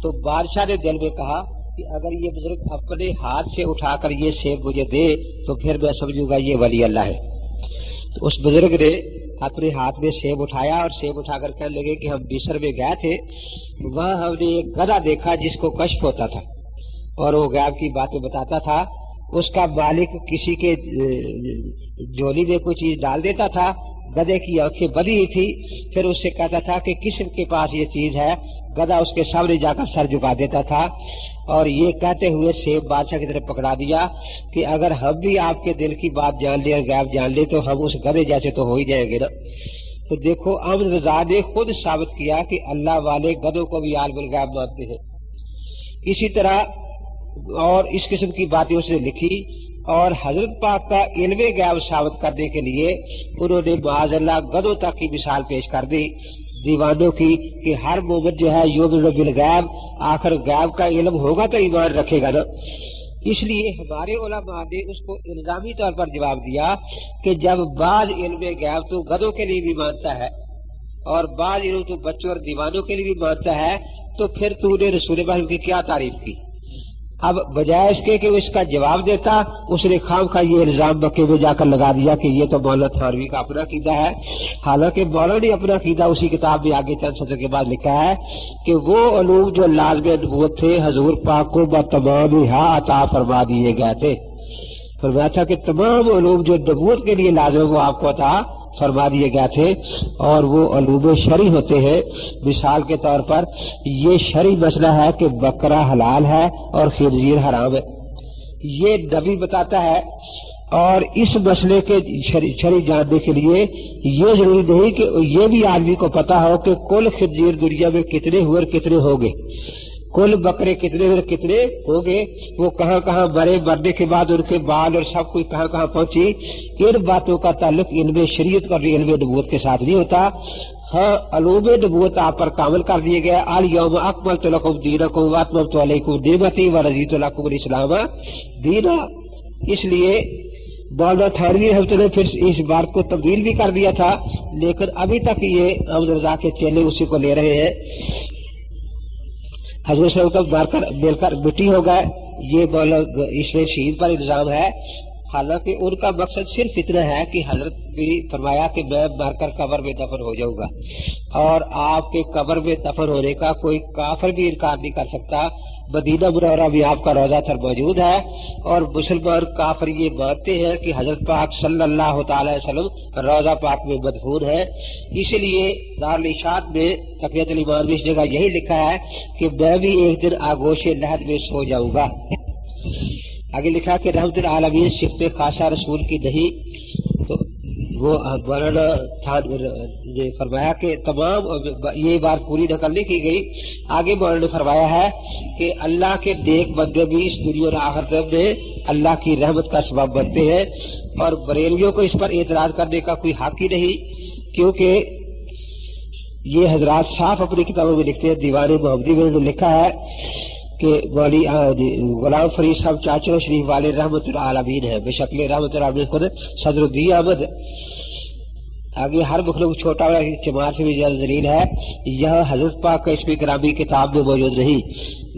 تو بادشاہ نے دل میں کہا کہ اگر یہ بزرگ اپنے ہاتھ سے اٹھا کر یہ سیب مجھے دے تو پھر میں سمجھوں گا یہ ولی اللہ ہے۔ تو اس بزرگ نے اپنے ہاتھ میں سیب اٹھایا اور سیب اٹھا کر کہنے لگے کہ ہم بیسر میں گئے تھے، وہاں ہم نے ایک گدا دیکھا جس کو کشف ہوتا تھا۔ اور وہ غیب کی باتیں بتاتا تھا، اس کا مالک کسی کے جولی میں کوئی چیز ڈال دیتا تھا گدے کی آنکھیں بدی ہی تھی، پھر اس سے کہتا تھا کہ کس کے پاس یہ چیز ہے، گدا اس کے سامنے جا کر سر جھکا دیتا تھا۔ اور یہ کہتے ہوئے سیب بادشاہ کی طرف پکڑا دیا کہ اگر ہم بھی آپ کے دل کی بات جان لیں غائب جان لیں تو ہم اس گدے جیسے تو ہو ہی جائیں گے نا۔ تو دیکھو امن رضا نے خود ثابت کیا کہ اللہ والے گدوں کو بھی عالم الغائب مانتے ہیں۔ اسی طرح اور اس قسم کی باتیں اس نے لکھی اور حضرت پاک کا علم غیب ثابت کرنے کے لیے انہوں نے معاذ اللہ گدوں تک کی مثال پیش کر دی۔ دیوانوں کی کہ ہر مومن جو ہے یوم بالغیب آخر غیب کا علم ہوگا تو ایمان رکھے گا نا۔ اس لیے ہمارے علماء نے اس کو الزامی طور پر جواب دیا کہ جب بعض علم غیب تو گدوں کے لیے بھی مانتا ہے اور بعض علم تو بچوں اور دیوانوں کے لیے بھی مانتا ہے، تو پھر تو نے رسول کی کیا تعریف کی؟ اب بجائے اس کے کہ اس کا جواب دیتا، اس نے خام کا یہ الزام بکے میں جا کر لگا دیا کہ یہ تو مولانا تھانوی کا اپنا قیدا ہے۔ حالانکہ مولانا نے اپنا قیدا اسی کتاب میں آگے چند سطر کے بعد لکھا ہے کہ وہ علوم جو لازم نبوت تھے، حضور پاک کو تمام عطا فرما دیے گئے تھے۔ فرمایا تھا کہ تمام علوم جو نبوت کے لیے لازم وہ آپ کو تھا فرما دیے گئے تھے اور وہ علوم شری ہوتے ہیں۔ مثال کے طور پر یہ شری مسئلہ ہے کہ بکرا حلال ہے اور خرزیر حرام ہے۔ یہ نبی بتاتا ہے اور اس مسئلے کے شری جاننے کے لیے یہ ضروری نہیں کہ یہ بھی آدمی کو پتا ہو کہ کل خرزیر دنیا میں کتنے ہوئے اور کتنے ہو گئے کل بکرے کتنے اور کتنے ہو گئے؟ وہ کہاں کہاں مرے، مرنے کے بعد ان کے بال اور سب کچھ کہاں کہاں پہنچی؟ ان باتوں کا تعلق علم شریعت اور علم نبوت کے ساتھ نہیں ہوتا۔ ہاں علوم نبوت آپ پر کامل کر دیے گئے۔ آل یوم اکمل تو لکم دین کو اتم تو علیکم نعمتی و رضیت القم الاسلام دینا اس لیے مولانا تھانوی حضرت نے پھر اس بات کو تبدیل بھی کر دیا تھا۔ لیکن ابھی تک یہ احمد رضا کے چیلے اسی کو لے رہے ہیں۔ حضرت صاحب مار کر مل کر مٹی ہو گئے۔ یہ اس میں شہید پر الزام ہے۔ حالانکہ ان کا مقصد صرف اتنا ہے کہ حضرت بھی فرمایا کہ میں مر کر قبر میں دفن ہو جاؤں گا۔ اور آپ کے قبر میں دفن ہونے کا کوئی کافر بھی انکار نہیں کر سکتا۔ مدینہ منورہ بھی آپ کا روزہ تھر موجود ہے اور مسلمان کافر یہ مانتے ہیں کہ حضرت پاک صلی اللہ تعالی وسلم روزہ پاک میں مدفون ہے اسی لیے دارالشاد میں تقریت المان میں اس جگہ یہی لکھا ہے کہ میں بھی ایک دن آگوش لہد میں سو جاؤں گا۔ آگے لکھا کہ رحمت العالمین صفت خاصہ رسول کی نہیں تو وہ مولانا نے فرمایا کہ تمام یہ بات پوری نقل نہیں کی گئی۔ آگے مولانا نے فرمایا ہے کہ اللہ کے دیکھ بندے بھی اس دنیا اور آخر میں اللہ کی رحمت کا سبب بنتے ہیں اور بریلیوں کو اس پر اعتراض کرنے کا کوئی حق ہی نہیں، کیونکہ یہ حضرات صاف اپنی کتابوں میں لکھتے ہیں، دیوان محمدی میں لکھا ہے کہ جی، غلام فرید صاحب چاچو شریف والے رحمت العالمین ہے بے شکل رحمت العالمین خود صدر الدین احمد۔ آگے ہر مخلوق چھوٹا بڑا چمار سے بھی زیادہ دلیل ہے۔ یہ حضرت پاک کا اسمی گرامی کتاب میں موجود نہیں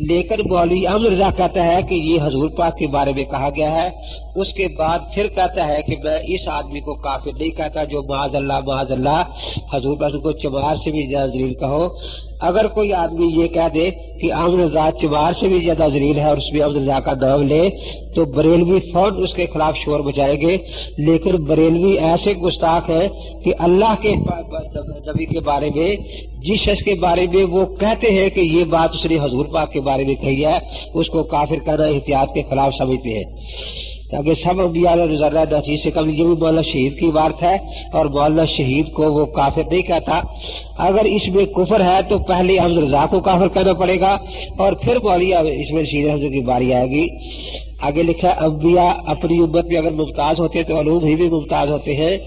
لیکن مولوی احمد رضا کہتا ہے کہ یہ حضور پاک کے بارے میں کہا گیا ہے۔ اس کے بعد پھر کہتا ہے کہ میں اس آدمی کو کافر نہیں کہتا جو معاذ اللہ معاذ اللہ حضور پاک کو چمار سے بھی زیادہ ذلیل کہو۔ اگر کوئی آدمی یہ کہہ دے کہ احمد رضا چمار سے بھی زیادہ ذلیل ہے اور اس میں احمد رضا کا نام لے، تو بریلوی فوج اس کے خلاف شور بچائیں گے۔ لیکن بریلوی ایسے گستاخ ہے کہ اللہ کے نبی کے بارے میں، جس شخص کے بارے میں وہ کہتے ہیں کہ یہ بات اس نے حضور پاک کے بارے میں کہی ہے، اس کو کافر کرنا احتیاط کے خلاف سمجھتے ہیں۔ تاکہ سب انبیاء ذرا چیز سے کم یہ بھی مولانا شہید کی بات ہے اور مولانا شہید کو وہ کافر نہیں کہتا۔ اگر اس میں کفر ہے تو پہلے احمد رضا کو کافر کہنا پڑے گا اور پھر بولیا اس میں شہید احمد کی باری آئے گی۔ آگے لکھا انبیاء اپنی امت میں اگر ممتاز ہوتے ہیں تو علوم ہی بھی ممتاز ہوتے ہیں۔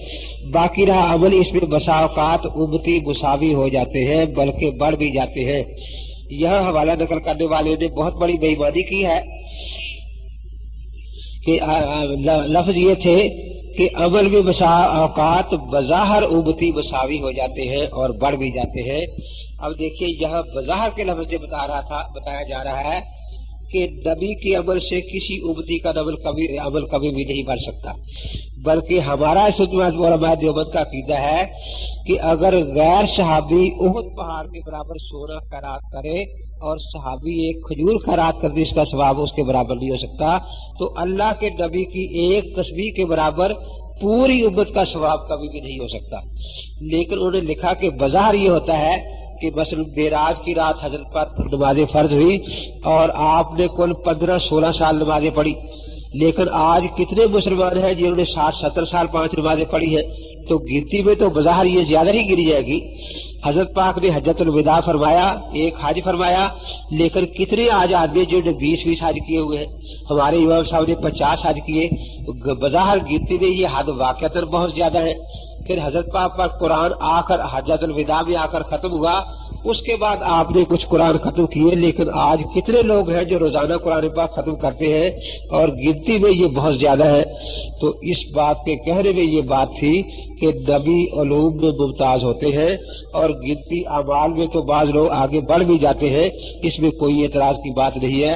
باقی رہا عمل، اس میں بسا اوقات امتی مساوی ہو جاتے ہیں، بلکہ بڑھ بھی جاتے ہیں۔ یہاں حوالہ نقل کرنے والے نے بہت بڑی بےمانی کی ہے۔ کہ لفظ یہ تھے کہ عمل میں بسا، اوقات بظاہر ابتی مساوی ہو جاتے ہیں اور بڑھ بھی جاتے ہیں۔ اب دیکھیے، یہاں بظاہر کے لفظ سے بتا رہا تھا، بتایا جا رہا ہے کہ نبی کے عمل سے کسی امتی کا عمل کبھی عمل کبھی بھی نہیں بڑھ سکتا۔ بلکہ ہمارا دیوبند کا عقیدہ ہے کہ اگر غیر صحابی اہد پہاڑ کے برابر سونا خیرات کرے اور صحابی ایک کھجور خیرات کر دے، اس کا ثواب اس کے برابر نہیں ہو سکتا۔ تو اللہ کے نبی کی ایک تصویر کے برابر پوری امت کا ثواب کبھی بھی نہیں ہو سکتا۔ لیکن انہوں نے لکھا کہ بظاہر یہ ہوتا ہے کہ مثلا بیراج کی رات حضرت پر نمازیں فرض ہوئی اور آپ نے کل پندرہ سولہ سال نمازیں پڑھی۔ لیکن آج کتنے مسلمان ہیں جنہوں نے ساٹھ ستر سال پانچ نمازیں پڑھی ہے تو گرتی میں تو بظاہر یہ زیادہ ہی گری جائے گی۔ حضرت پاک نے حجت الوداع فرمایا، ایک حج فرمایا، لیکن کتنے آج آدمی جو نے بیس بیس حج کیے ہوئے ہیں؟ ہمارے امام صاحب نے پچاس حج کیے۔ بظاہر گرتی میں یہ حد واقع بہت زیادہ ہے۔ پھر حضرت پاک پر قرآن آ کر حجت الوداع میں آ کر ختم ہوا۔ اس کے بعد آپ نے کچھ قرآن ختم کیے، لیکن آج کتنے لوگ ہیں جو روزانہ قرآن پاک ختم کرتے ہیں اور گنتی میں یہ بہت زیادہ ہے۔ تو اس بات کے کہنے میں یہ بات تھی کہ نبی علوم میں ممتاز ہوتے ہیں اور گنتی اعمال میں تو بعض لوگ آگے بڑھ بھی جاتے ہیں، اس میں کوئی اعتراض کی بات نہیں ہے۔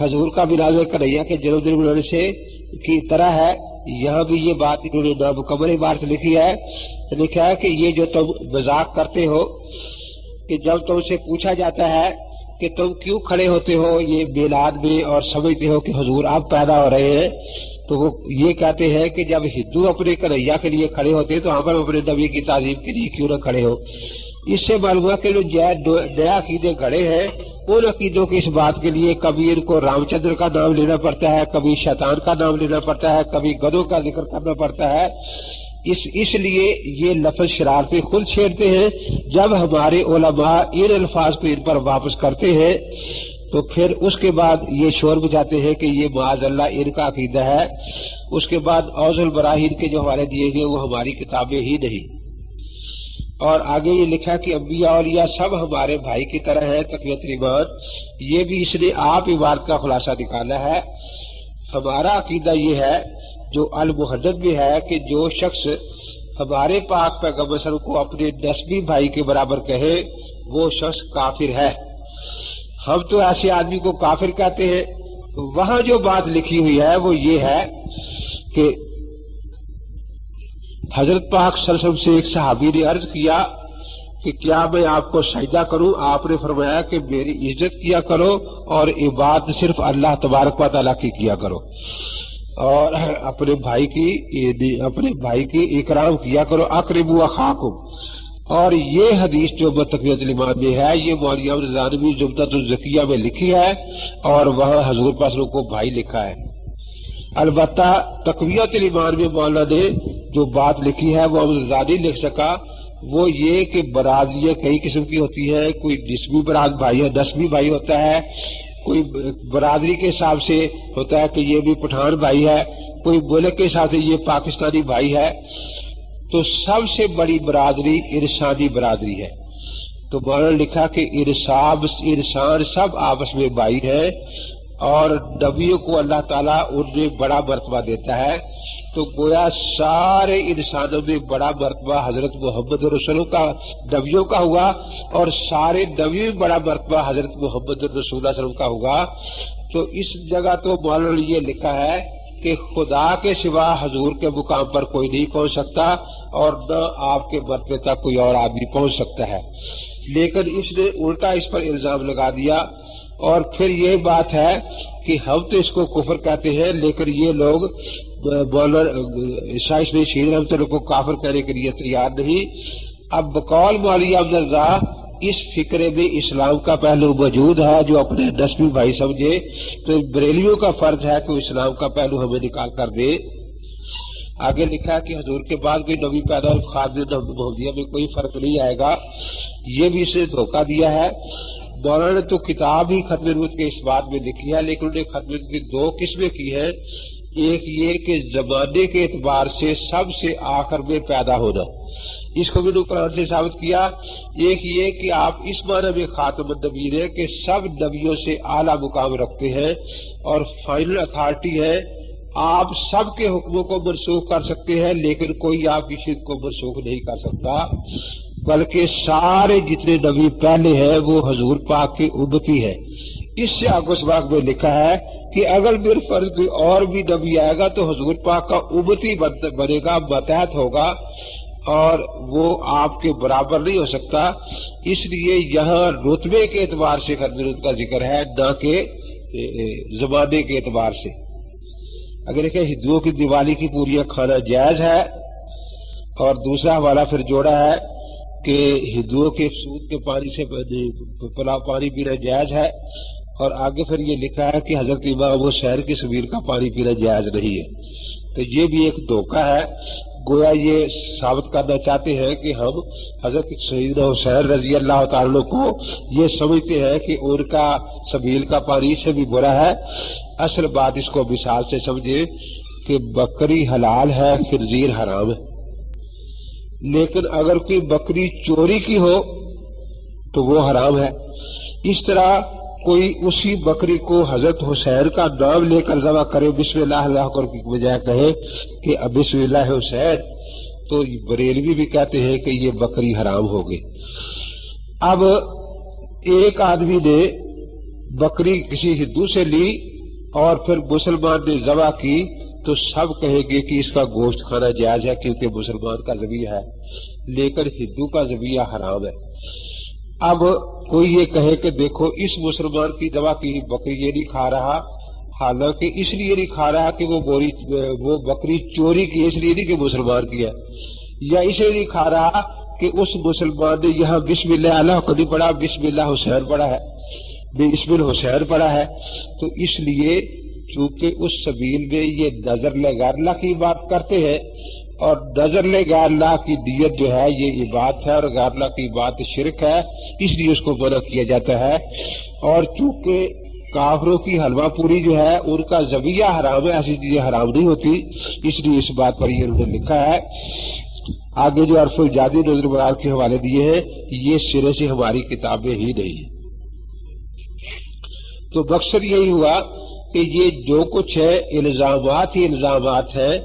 حضور کا بھی راز کریا کے جنم دن سے کی طرح ہے۔ یہاں بھی یہ بات انہوں نے نامکمل بات لکھی ہے یعنی لکھا ہے کہ یہ جو تم مذاق کرتے ہو، کہ جب تم سے پوچھا جاتا ہے کہ تم کیوں کھڑے ہوتے ہو، یہ میلاد میں اور سمجھتے ہو کہ حضور آپ پیدا ہو رہے ہیں، تو وہ یہ کہتے ہیں کہ جب ہندو اپنے کنہیا کے لیے کھڑے ہوتے ہیں، تو ہم اپنے نبی کی تعظیم کے لیے کیوں نہ کھڑے ہو اس سے معلوم کہ جو نیا عقیدے گھڑے ہیں ان عقیدوں کی اس بات کے لیے کبھی ان کو رام چندر کا نام لینا پڑتا ہے، کبھی شیطان کا نام لینا پڑتا ہے، کبھی گدوں کا ذکر کرنا پڑتا ہے۔ اس اس لیے یہ لفظ شرارتیں خود چھیڑتے ہیں۔ جب ہمارے علماء ان الفاظ کو ان پر واپس کرتے ہیں، تو پھر اس کے بعد یہ شور بجاتے ہیں کہ یہ معاذ اللہ ان کا عقیدہ ہے۔ اس کے بعد اوز البراہین کے جو حوالے دیے گئے، وہ ہماری کتابیں ہی نہیں۔ اور آگے یہ لکھا کہ انبیاء اولیاء سب ہمارے بھائی کی طرح ہے تقویت ایمان یہ بھی اس نے آپ عبارت کا خلاصہ نکالا ہے۔ ہمارا عقیدہ یہ ہے، جو المحدت بھی ہے، کہ جو شخص ہمارے پاک پیغمبر کو اپنے نسبی بھائی کے برابر کہے، وہ شخص کافر ہے۔ ہم تو ایسے آدمی کو کافر کہتے ہیں۔ وہاں جو بات لکھی ہوئی ہے، وہ یہ ہے کہ حضرت پاک سرسم سے ایک صحابی نے عرض کیا کہ کیا میں آپ کو سجدہ کروں؟ آپ نے فرمایا کہ میری عزت کیا کرو اور عبادت صرف اللہ تبارک و تعالیٰ کی کیا کرو۔ اور اپنے بھائی کی یعنی اپنے بھائی کی اکرام کیا کرو۔ اقرب و خاکم اور یہ حدیث جو بتقویت المان میں ہے، یہ مولیہ رضانوی جمتت الزکیہ میں لکھی ہے اور وہاں حضور پاسروں کو بھائی لکھا ہے۔ البتہ تقویت المان میں مولانا نے جو بات لکھی ہے، وہ زیادہ لکھ سکا۔ وہ یہ کہ برادری کئی قسم کی ہوتی ہے کوئی جسمی براد بھائی ہے دسویں بھائی ہوتا ہے۔ کوئی برادری کے حساب سے ہوتا ہے کہ یہ بھی پٹھان بھائی ہے۔ کوئی ملک کے حساب سے یہ پاکستانی بھائی ہے۔ تو سب سے بڑی برادری ارسانی برادری ہے۔ تو مولانا لکھا کہ ارساب ارسان سب آپس میں بھائی ہیں اور نبیوں کو اللہ تعالیٰ ان میں بڑا مرتبہ دیتا ہے۔ تو گویا سارے انسانوں میں بڑا مرتبہ حضرت محمد رسولوں کا، نبیوں کا ہوا اور سارے نبیوں میں بڑا مرتبہ حضرت محمد رسول وسلم کا ہوا۔ تو اس جگہ تو مولانا یہ لکھا ہے کہ خدا کے سوا حضور کے مقام پر کوئی نہیں پہنچ سکتا اور نہ آپ کے مرتبے تک کوئی اور آدمی پہنچ سکتا ہے۔ لیکن اس نے الٹا اس پر الزام لگا دیا اور پھر یہ بات ہے کہ ہم تو اس کو کفر کہتے ہیں، لیکن یہ لوگ، بولر عیسائی شیر رحمت اللہ کو کافر کہنے کے لیے تیار نہیں۔ اب بقول مولیہ رضا اس فکرے میں اسلام کا پہلو موجود ہے، جو اپنے نسبی بھائی سمجھے۔ تو بریلیوں کا فرض ہے کہ وہ اسلام کا پہلو ہمیں نکال کر دے۔ آگے لکھا ہے کہ حضور کے بعد کوئی نبی پیدا اور خادم محمدیہ میں کوئی فرق نہیں آئے گا۔ یہ بھی اسے دھوکہ دیا ہے۔ مولانا نے تو کتاب ہی ختم روت کے اس بات میں لکھی ہے، لیکن انہوں نے ختم روت کی دو قسمیں کی ہیں۔ ایک یہ کہ زمانے کے اعتبار سے سب سے آخر میں پیدا ہونا۔ اس کو بھی قرآن سے ثابت کیا۔ ایک یہ کہ آپ اس معنی میں خاتم النبی ہے کہ سب نبیوں سے اعلیٰ مقام رکھتے ہیں اور فائنل اتھارٹی ہے۔ آپ سب کے حکموں کو منسوخ کر سکتے ہیں، لیکن کوئی آپ کی شد کو منسوخ نہیں کر سکتا۔ بلکہ سارے جتنے نبی پہلے ہیں، وہ حضور پاک کی ابتی ہے اس سے آگوش باغ میں لکھا ہے کہ اگر میرے فرض کوئی اور بھی نبی آئے گا تو حضور پاک کا ابتی بنے گا، متحد ہوگا اور وہ آپ کے برابر نہیں ہو سکتا۔ اس لیے یہاں رتبے کے اعتبار سے خدمت کا ذکر ہے، نہ کہ زمانے کے اعتبار سے۔ اگر دیکھیں، ہندوؤں کی دیوالی کی پوریاں کھانا جائز ہے اور دوسرا حوالہ پھر جوڑا ہے۔ کہ ہندوؤں کے سود کے پانی سے پلاؤ پانی پینا جائز ہے اور آگے پھر یہ لکھا ہے کہ حضرت امام وہ شہر کی سبیر کا پانی پینا جائز نہیں ہے۔ تو یہ بھی ایک دھوکہ ہے۔ گویا یہ ثابت کرنا چاہتے ہیں کہ ہم حضرت سعید حسین رضی اللہ تعالیٰ کو یہ سمجھتے ہیں کہ ان کا سبیل کا پانی سے بھی برا ہے۔ اصل بات اس کو مثال سے سمجھے کہ بکری حلال ہے خرزیر حرام ہے۔ لیکن اگر کوئی بکری چوری کی ہو تو وہ حرام ہے۔ اس طرح کوئی اسی بکری کو حضرت حسین کا نام لے کر ذبح کرے، بسم اللہ اللہ کر بجائے کہے کہ اب بسم اللہ حسین، تو بریلوی بھی کہتے ہیں کہ یہ بکری حرام ہو گئی۔ اب ایک آدمی نے بکری کسی ہندو سے لی اور پھر مسلمان نے ذبح کی۔ تو سب کہیں گے کہ اس کا گوشت کھانا جائز ہے کیونکہ مسلمان کا زبیہ ہے، لیکن ہندو کا زبیہ حرام ہے۔ اب کوئی یہ کہے کہ دیکھو، اس مسلمان کی دوا کی بکری یہ نہیں کھا رہا، حالانکہ اس لیے نہیں کھا رہا کہ وہ بوری، وہ بکری چوری کی، اس لیے نہیں کہ مسلمان کی ہے۔ یا اس لیے نہیں کھا رہا کہ اس مسلمان نے یہاں بسم اللہ اللہ کو نہیں پڑھا، بسم اللہ حسین پڑھا ہے، بسم اللہ حسین پڑھا ہے۔ تو اس لیے چونکہ اس سبیل میں یہ نظر لگا اللہ کی بات کرتے ہیں اور نظر لگا اللہ کی دیت جو ہے، یہ بات ہے اور غیر اللہ کی بات شرک ہے، اس لیے اس کو منع کیا جاتا ہے۔ اور چونکہ کافروں کی حلوہ پوری جو ہے، ان کا زبیہ حرام ہے، ایسی چیزیں حرام نہیں ہوتی، اس لیے اس بات پر یہ انہوں نے لکھا ہے۔ آگے جو عرف الجادی نظر مراد کے حوالے دیے ہیں، یہ سرے سے ہماری کتابیں ہی نہیں ہیں۔ تو مقصد یہی ہوا کہ یہ جو کچھ ہے، الزامات ہی الزامات ہیں۔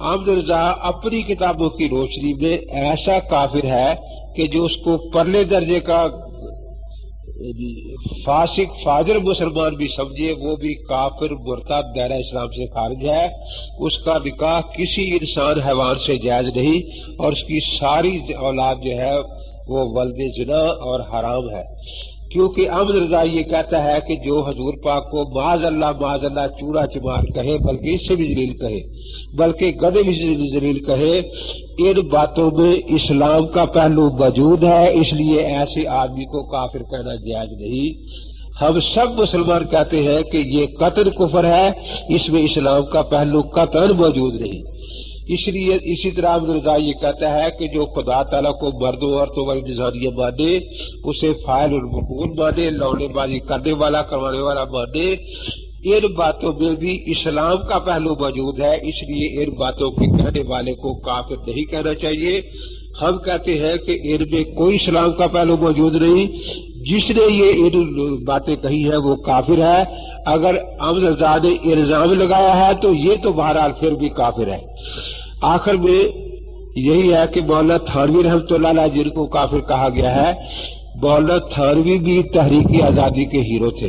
عامد رضا اپنی کتابوں کی روشنی میں ایسا کافر ہے کہ جو اس کو پرلے درجے کا یعنی فاسق، فاجر مسلمان بھی سمجھے، وہ بھی کافر برتا دائرہ اسلام سے خارج ہے۔ اس کا نکاح کسی انسان حیوان سے جائز نہیں اور اس کی ساری اولاد جو ہے، وہ ولد جنا اور حرام ہے۔ کیونکہ امد رضا یہ کہتا ہے کہ جو حضور پاک کو معاذ اللہ معاذ اللہ چورا چمار کہے، بلکہ اس سے بھی ذلیل کہے، بلکہ گدے بھی ذلیل کہے، ان باتوں میں اسلام کا پہلو موجود ہے، اس لیے ایسے آدمی کو کافر کہنا جائز نہیں۔ ہم سب مسلمان کہتے ہیں کہ یہ قتل کفر ہے، اس میں اسلام کا پہلو قتل موجود نہیں۔ اس لیے اسی طرح رضا یہ کہتا ہے کہ جو خدا تعالیٰ کو مرد و عورتوں والی نظاریہ مانے اسے فائل المقول مانے لوڑے بازی کرنے والا، کروانے والا مانے ان باتوں میں بھی اسلام کا پہلو موجود ہے، اس لیے ان باتوں کے کہنے والے کو کافر نہیں کہنا چاہیے۔ ہم کہتے ہیں کہ ان میں کوئی اسلام کا پہلو موجود نہیں۔ جس نے یہ ان باتیں کہی ہے وہ کافر ہے۔ اگر امد نے الزام لگایا ہے تو یہ تو بہرحال پھر بھی کافر ہے۔ آخر میں یہی ہے کہ مولانا تھانوی رحمت اللہ علیہ جن کو کافر کہا گیا ہے، مولانا تھانوی بھی تحریکی آزادی کے ہیرو تھے۔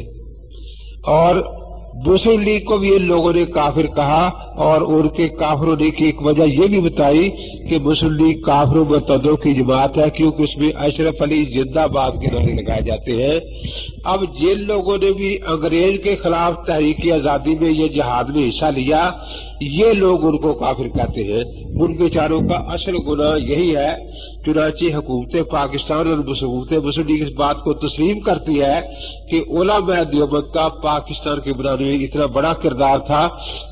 اور مسلم لیگ کو بھی ان لوگوں نے کافر کہا اور ان کے کافر ہونے کی ایک وجہ یہ بھی بتائی کہ مسلم لیگ کافر مرتدوں کی جماعت ہے کیونکہ اس میں اشرف علی زندہ باد کے نعرے لگائے جاتے ہیں۔ اب جن لوگوں نے بھی انگریز کے خلاف تحریک آزادی میں یہ جہاد میں حصہ لیا یہ لوگ ان کو کافر کہتے ہیں۔ ان کے چاروں کا اصل گناہ یہی ہے۔ چنانچہ حکومت پاکستان اور حکومت مسلم لیگ اس بات کو تسلیم کرتی ہے کہ اولا دیوبند کا پاکستان کے بنانے میں اتنا بڑا کردار تھا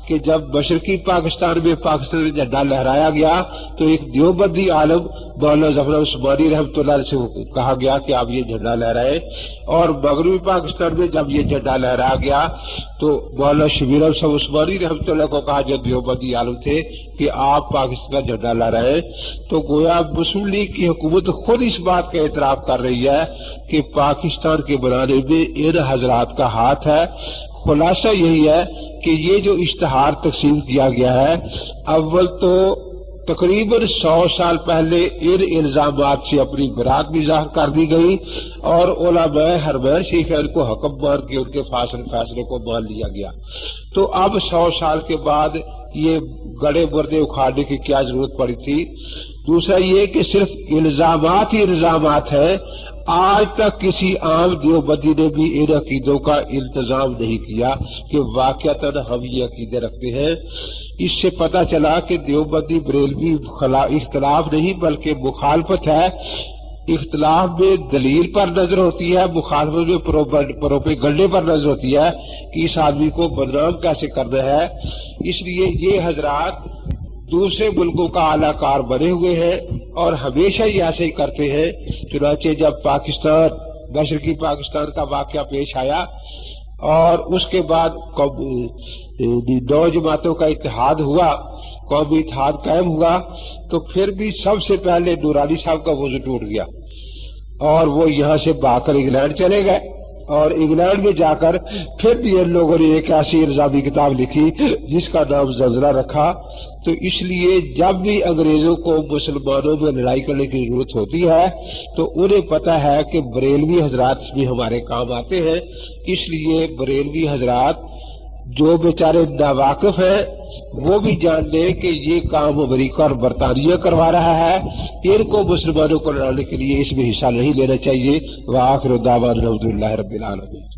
کہ جب مشرقی پاکستان میں پاکستان میں جھنڈا لہرایا گیا تو ایک دیوبندی عالم مولانا ظفر عثمانی رحمۃ اللہ سے کہا گیا کہ آپ یہ جھنڈا لہرائے اور مغربی پاکستان میں جب یہ جھنڈا لہرایا گیا تو مولانا شبیر صاحب عثمانی رحمۃ اللہ کو کہا جو دیوبندی عالم تھے کہ آپ پاکستان کا جھنڈا رہے تو گویا مسلم لیگ کی حکومت خود اس بات کا اعتراف کر رہی ہے کہ پاکستان کے بنانے میں ان حضرات کا ہاتھ ہے۔ خلاصہ یہی ہے کہ یہ جو اشتہار تقسیم کیا گیا ہے، اول تو تقریباً سو سال پہلے ان الزامات سے اپنی برات بھی ظاہر کر دی گئی اور علماء ہرمین شیخ کو حکم مان کے ان کے فاصل فیصلے کو مان لیا گیا۔ تو اب سو سال کے بعد یہ گڑے بردے اکھاڑنے کی کیا ضرورت پڑی تھی؟ دوسرا یہ کہ صرف الزامات ہی الزامات ہیں آج تک کسی عام دیوبندی نے بھی ان عقیدوں کا انتظام نہیں کیا کہ واقع ہم یہ عقیدے رکھتے ہیں۔ اس سے پتا چلا کہ دیوبندی بریلوی اختلاف نہیں بلکہ مخالفت ہے۔ اختلاف میں دلیل پر نظر ہوتی ہے، مخالفت میں پروپے گنڈے پر نظر ہوتی ہے کہ اس آدمی کو بدنام کیسے کرنا ہے۔ اس لیے یہ حضرات دوسرے ملکوں کا اعلی کار بنے ہوئے ہیں اور ہمیشہ ہی ایسے ہی کرتے ہیں۔ چنانچہ جب پاکستان مشرقی پاکستان کا واقعہ پیش آیا اور اس کے بعد دو یعنی جماعتوں کا اتحاد ہوا، قومی اتحاد قائم ہوا، تو پھر بھی سب سے پہلے نورانی صاحب کا وضو ٹوٹ گیا اور وہ یہاں سے با کر انگلینڈ چلے گئے۔ اور انگلینڈ میں جا کر پھر بھی ان لوگوں نے ایک ایسی الزامی کتاب لکھی، جس کا نام زلزلہ رکھا۔ تو اس لیے جب بھی انگریزوں کو مسلمانوں میں لڑائی کرنے کی ضرورت ہوتی ہے، تو انہیں پتا ہے کہ بریلوی حضرات بھی ہمارے کام آتے ہیں۔ اس لیے بریلوی حضرات جو بیچارے ناواقف ہیں وہ بھی جان لیں کہ یہ کام امریکہ اور برطانیہ کروا رہا ہے۔ ان کو مسلمانوں کو لڑانے کے لیے اس میں حصہ نہیں لینا چاہیے۔ وہ آخر الحمد اللہ رب العالمین۔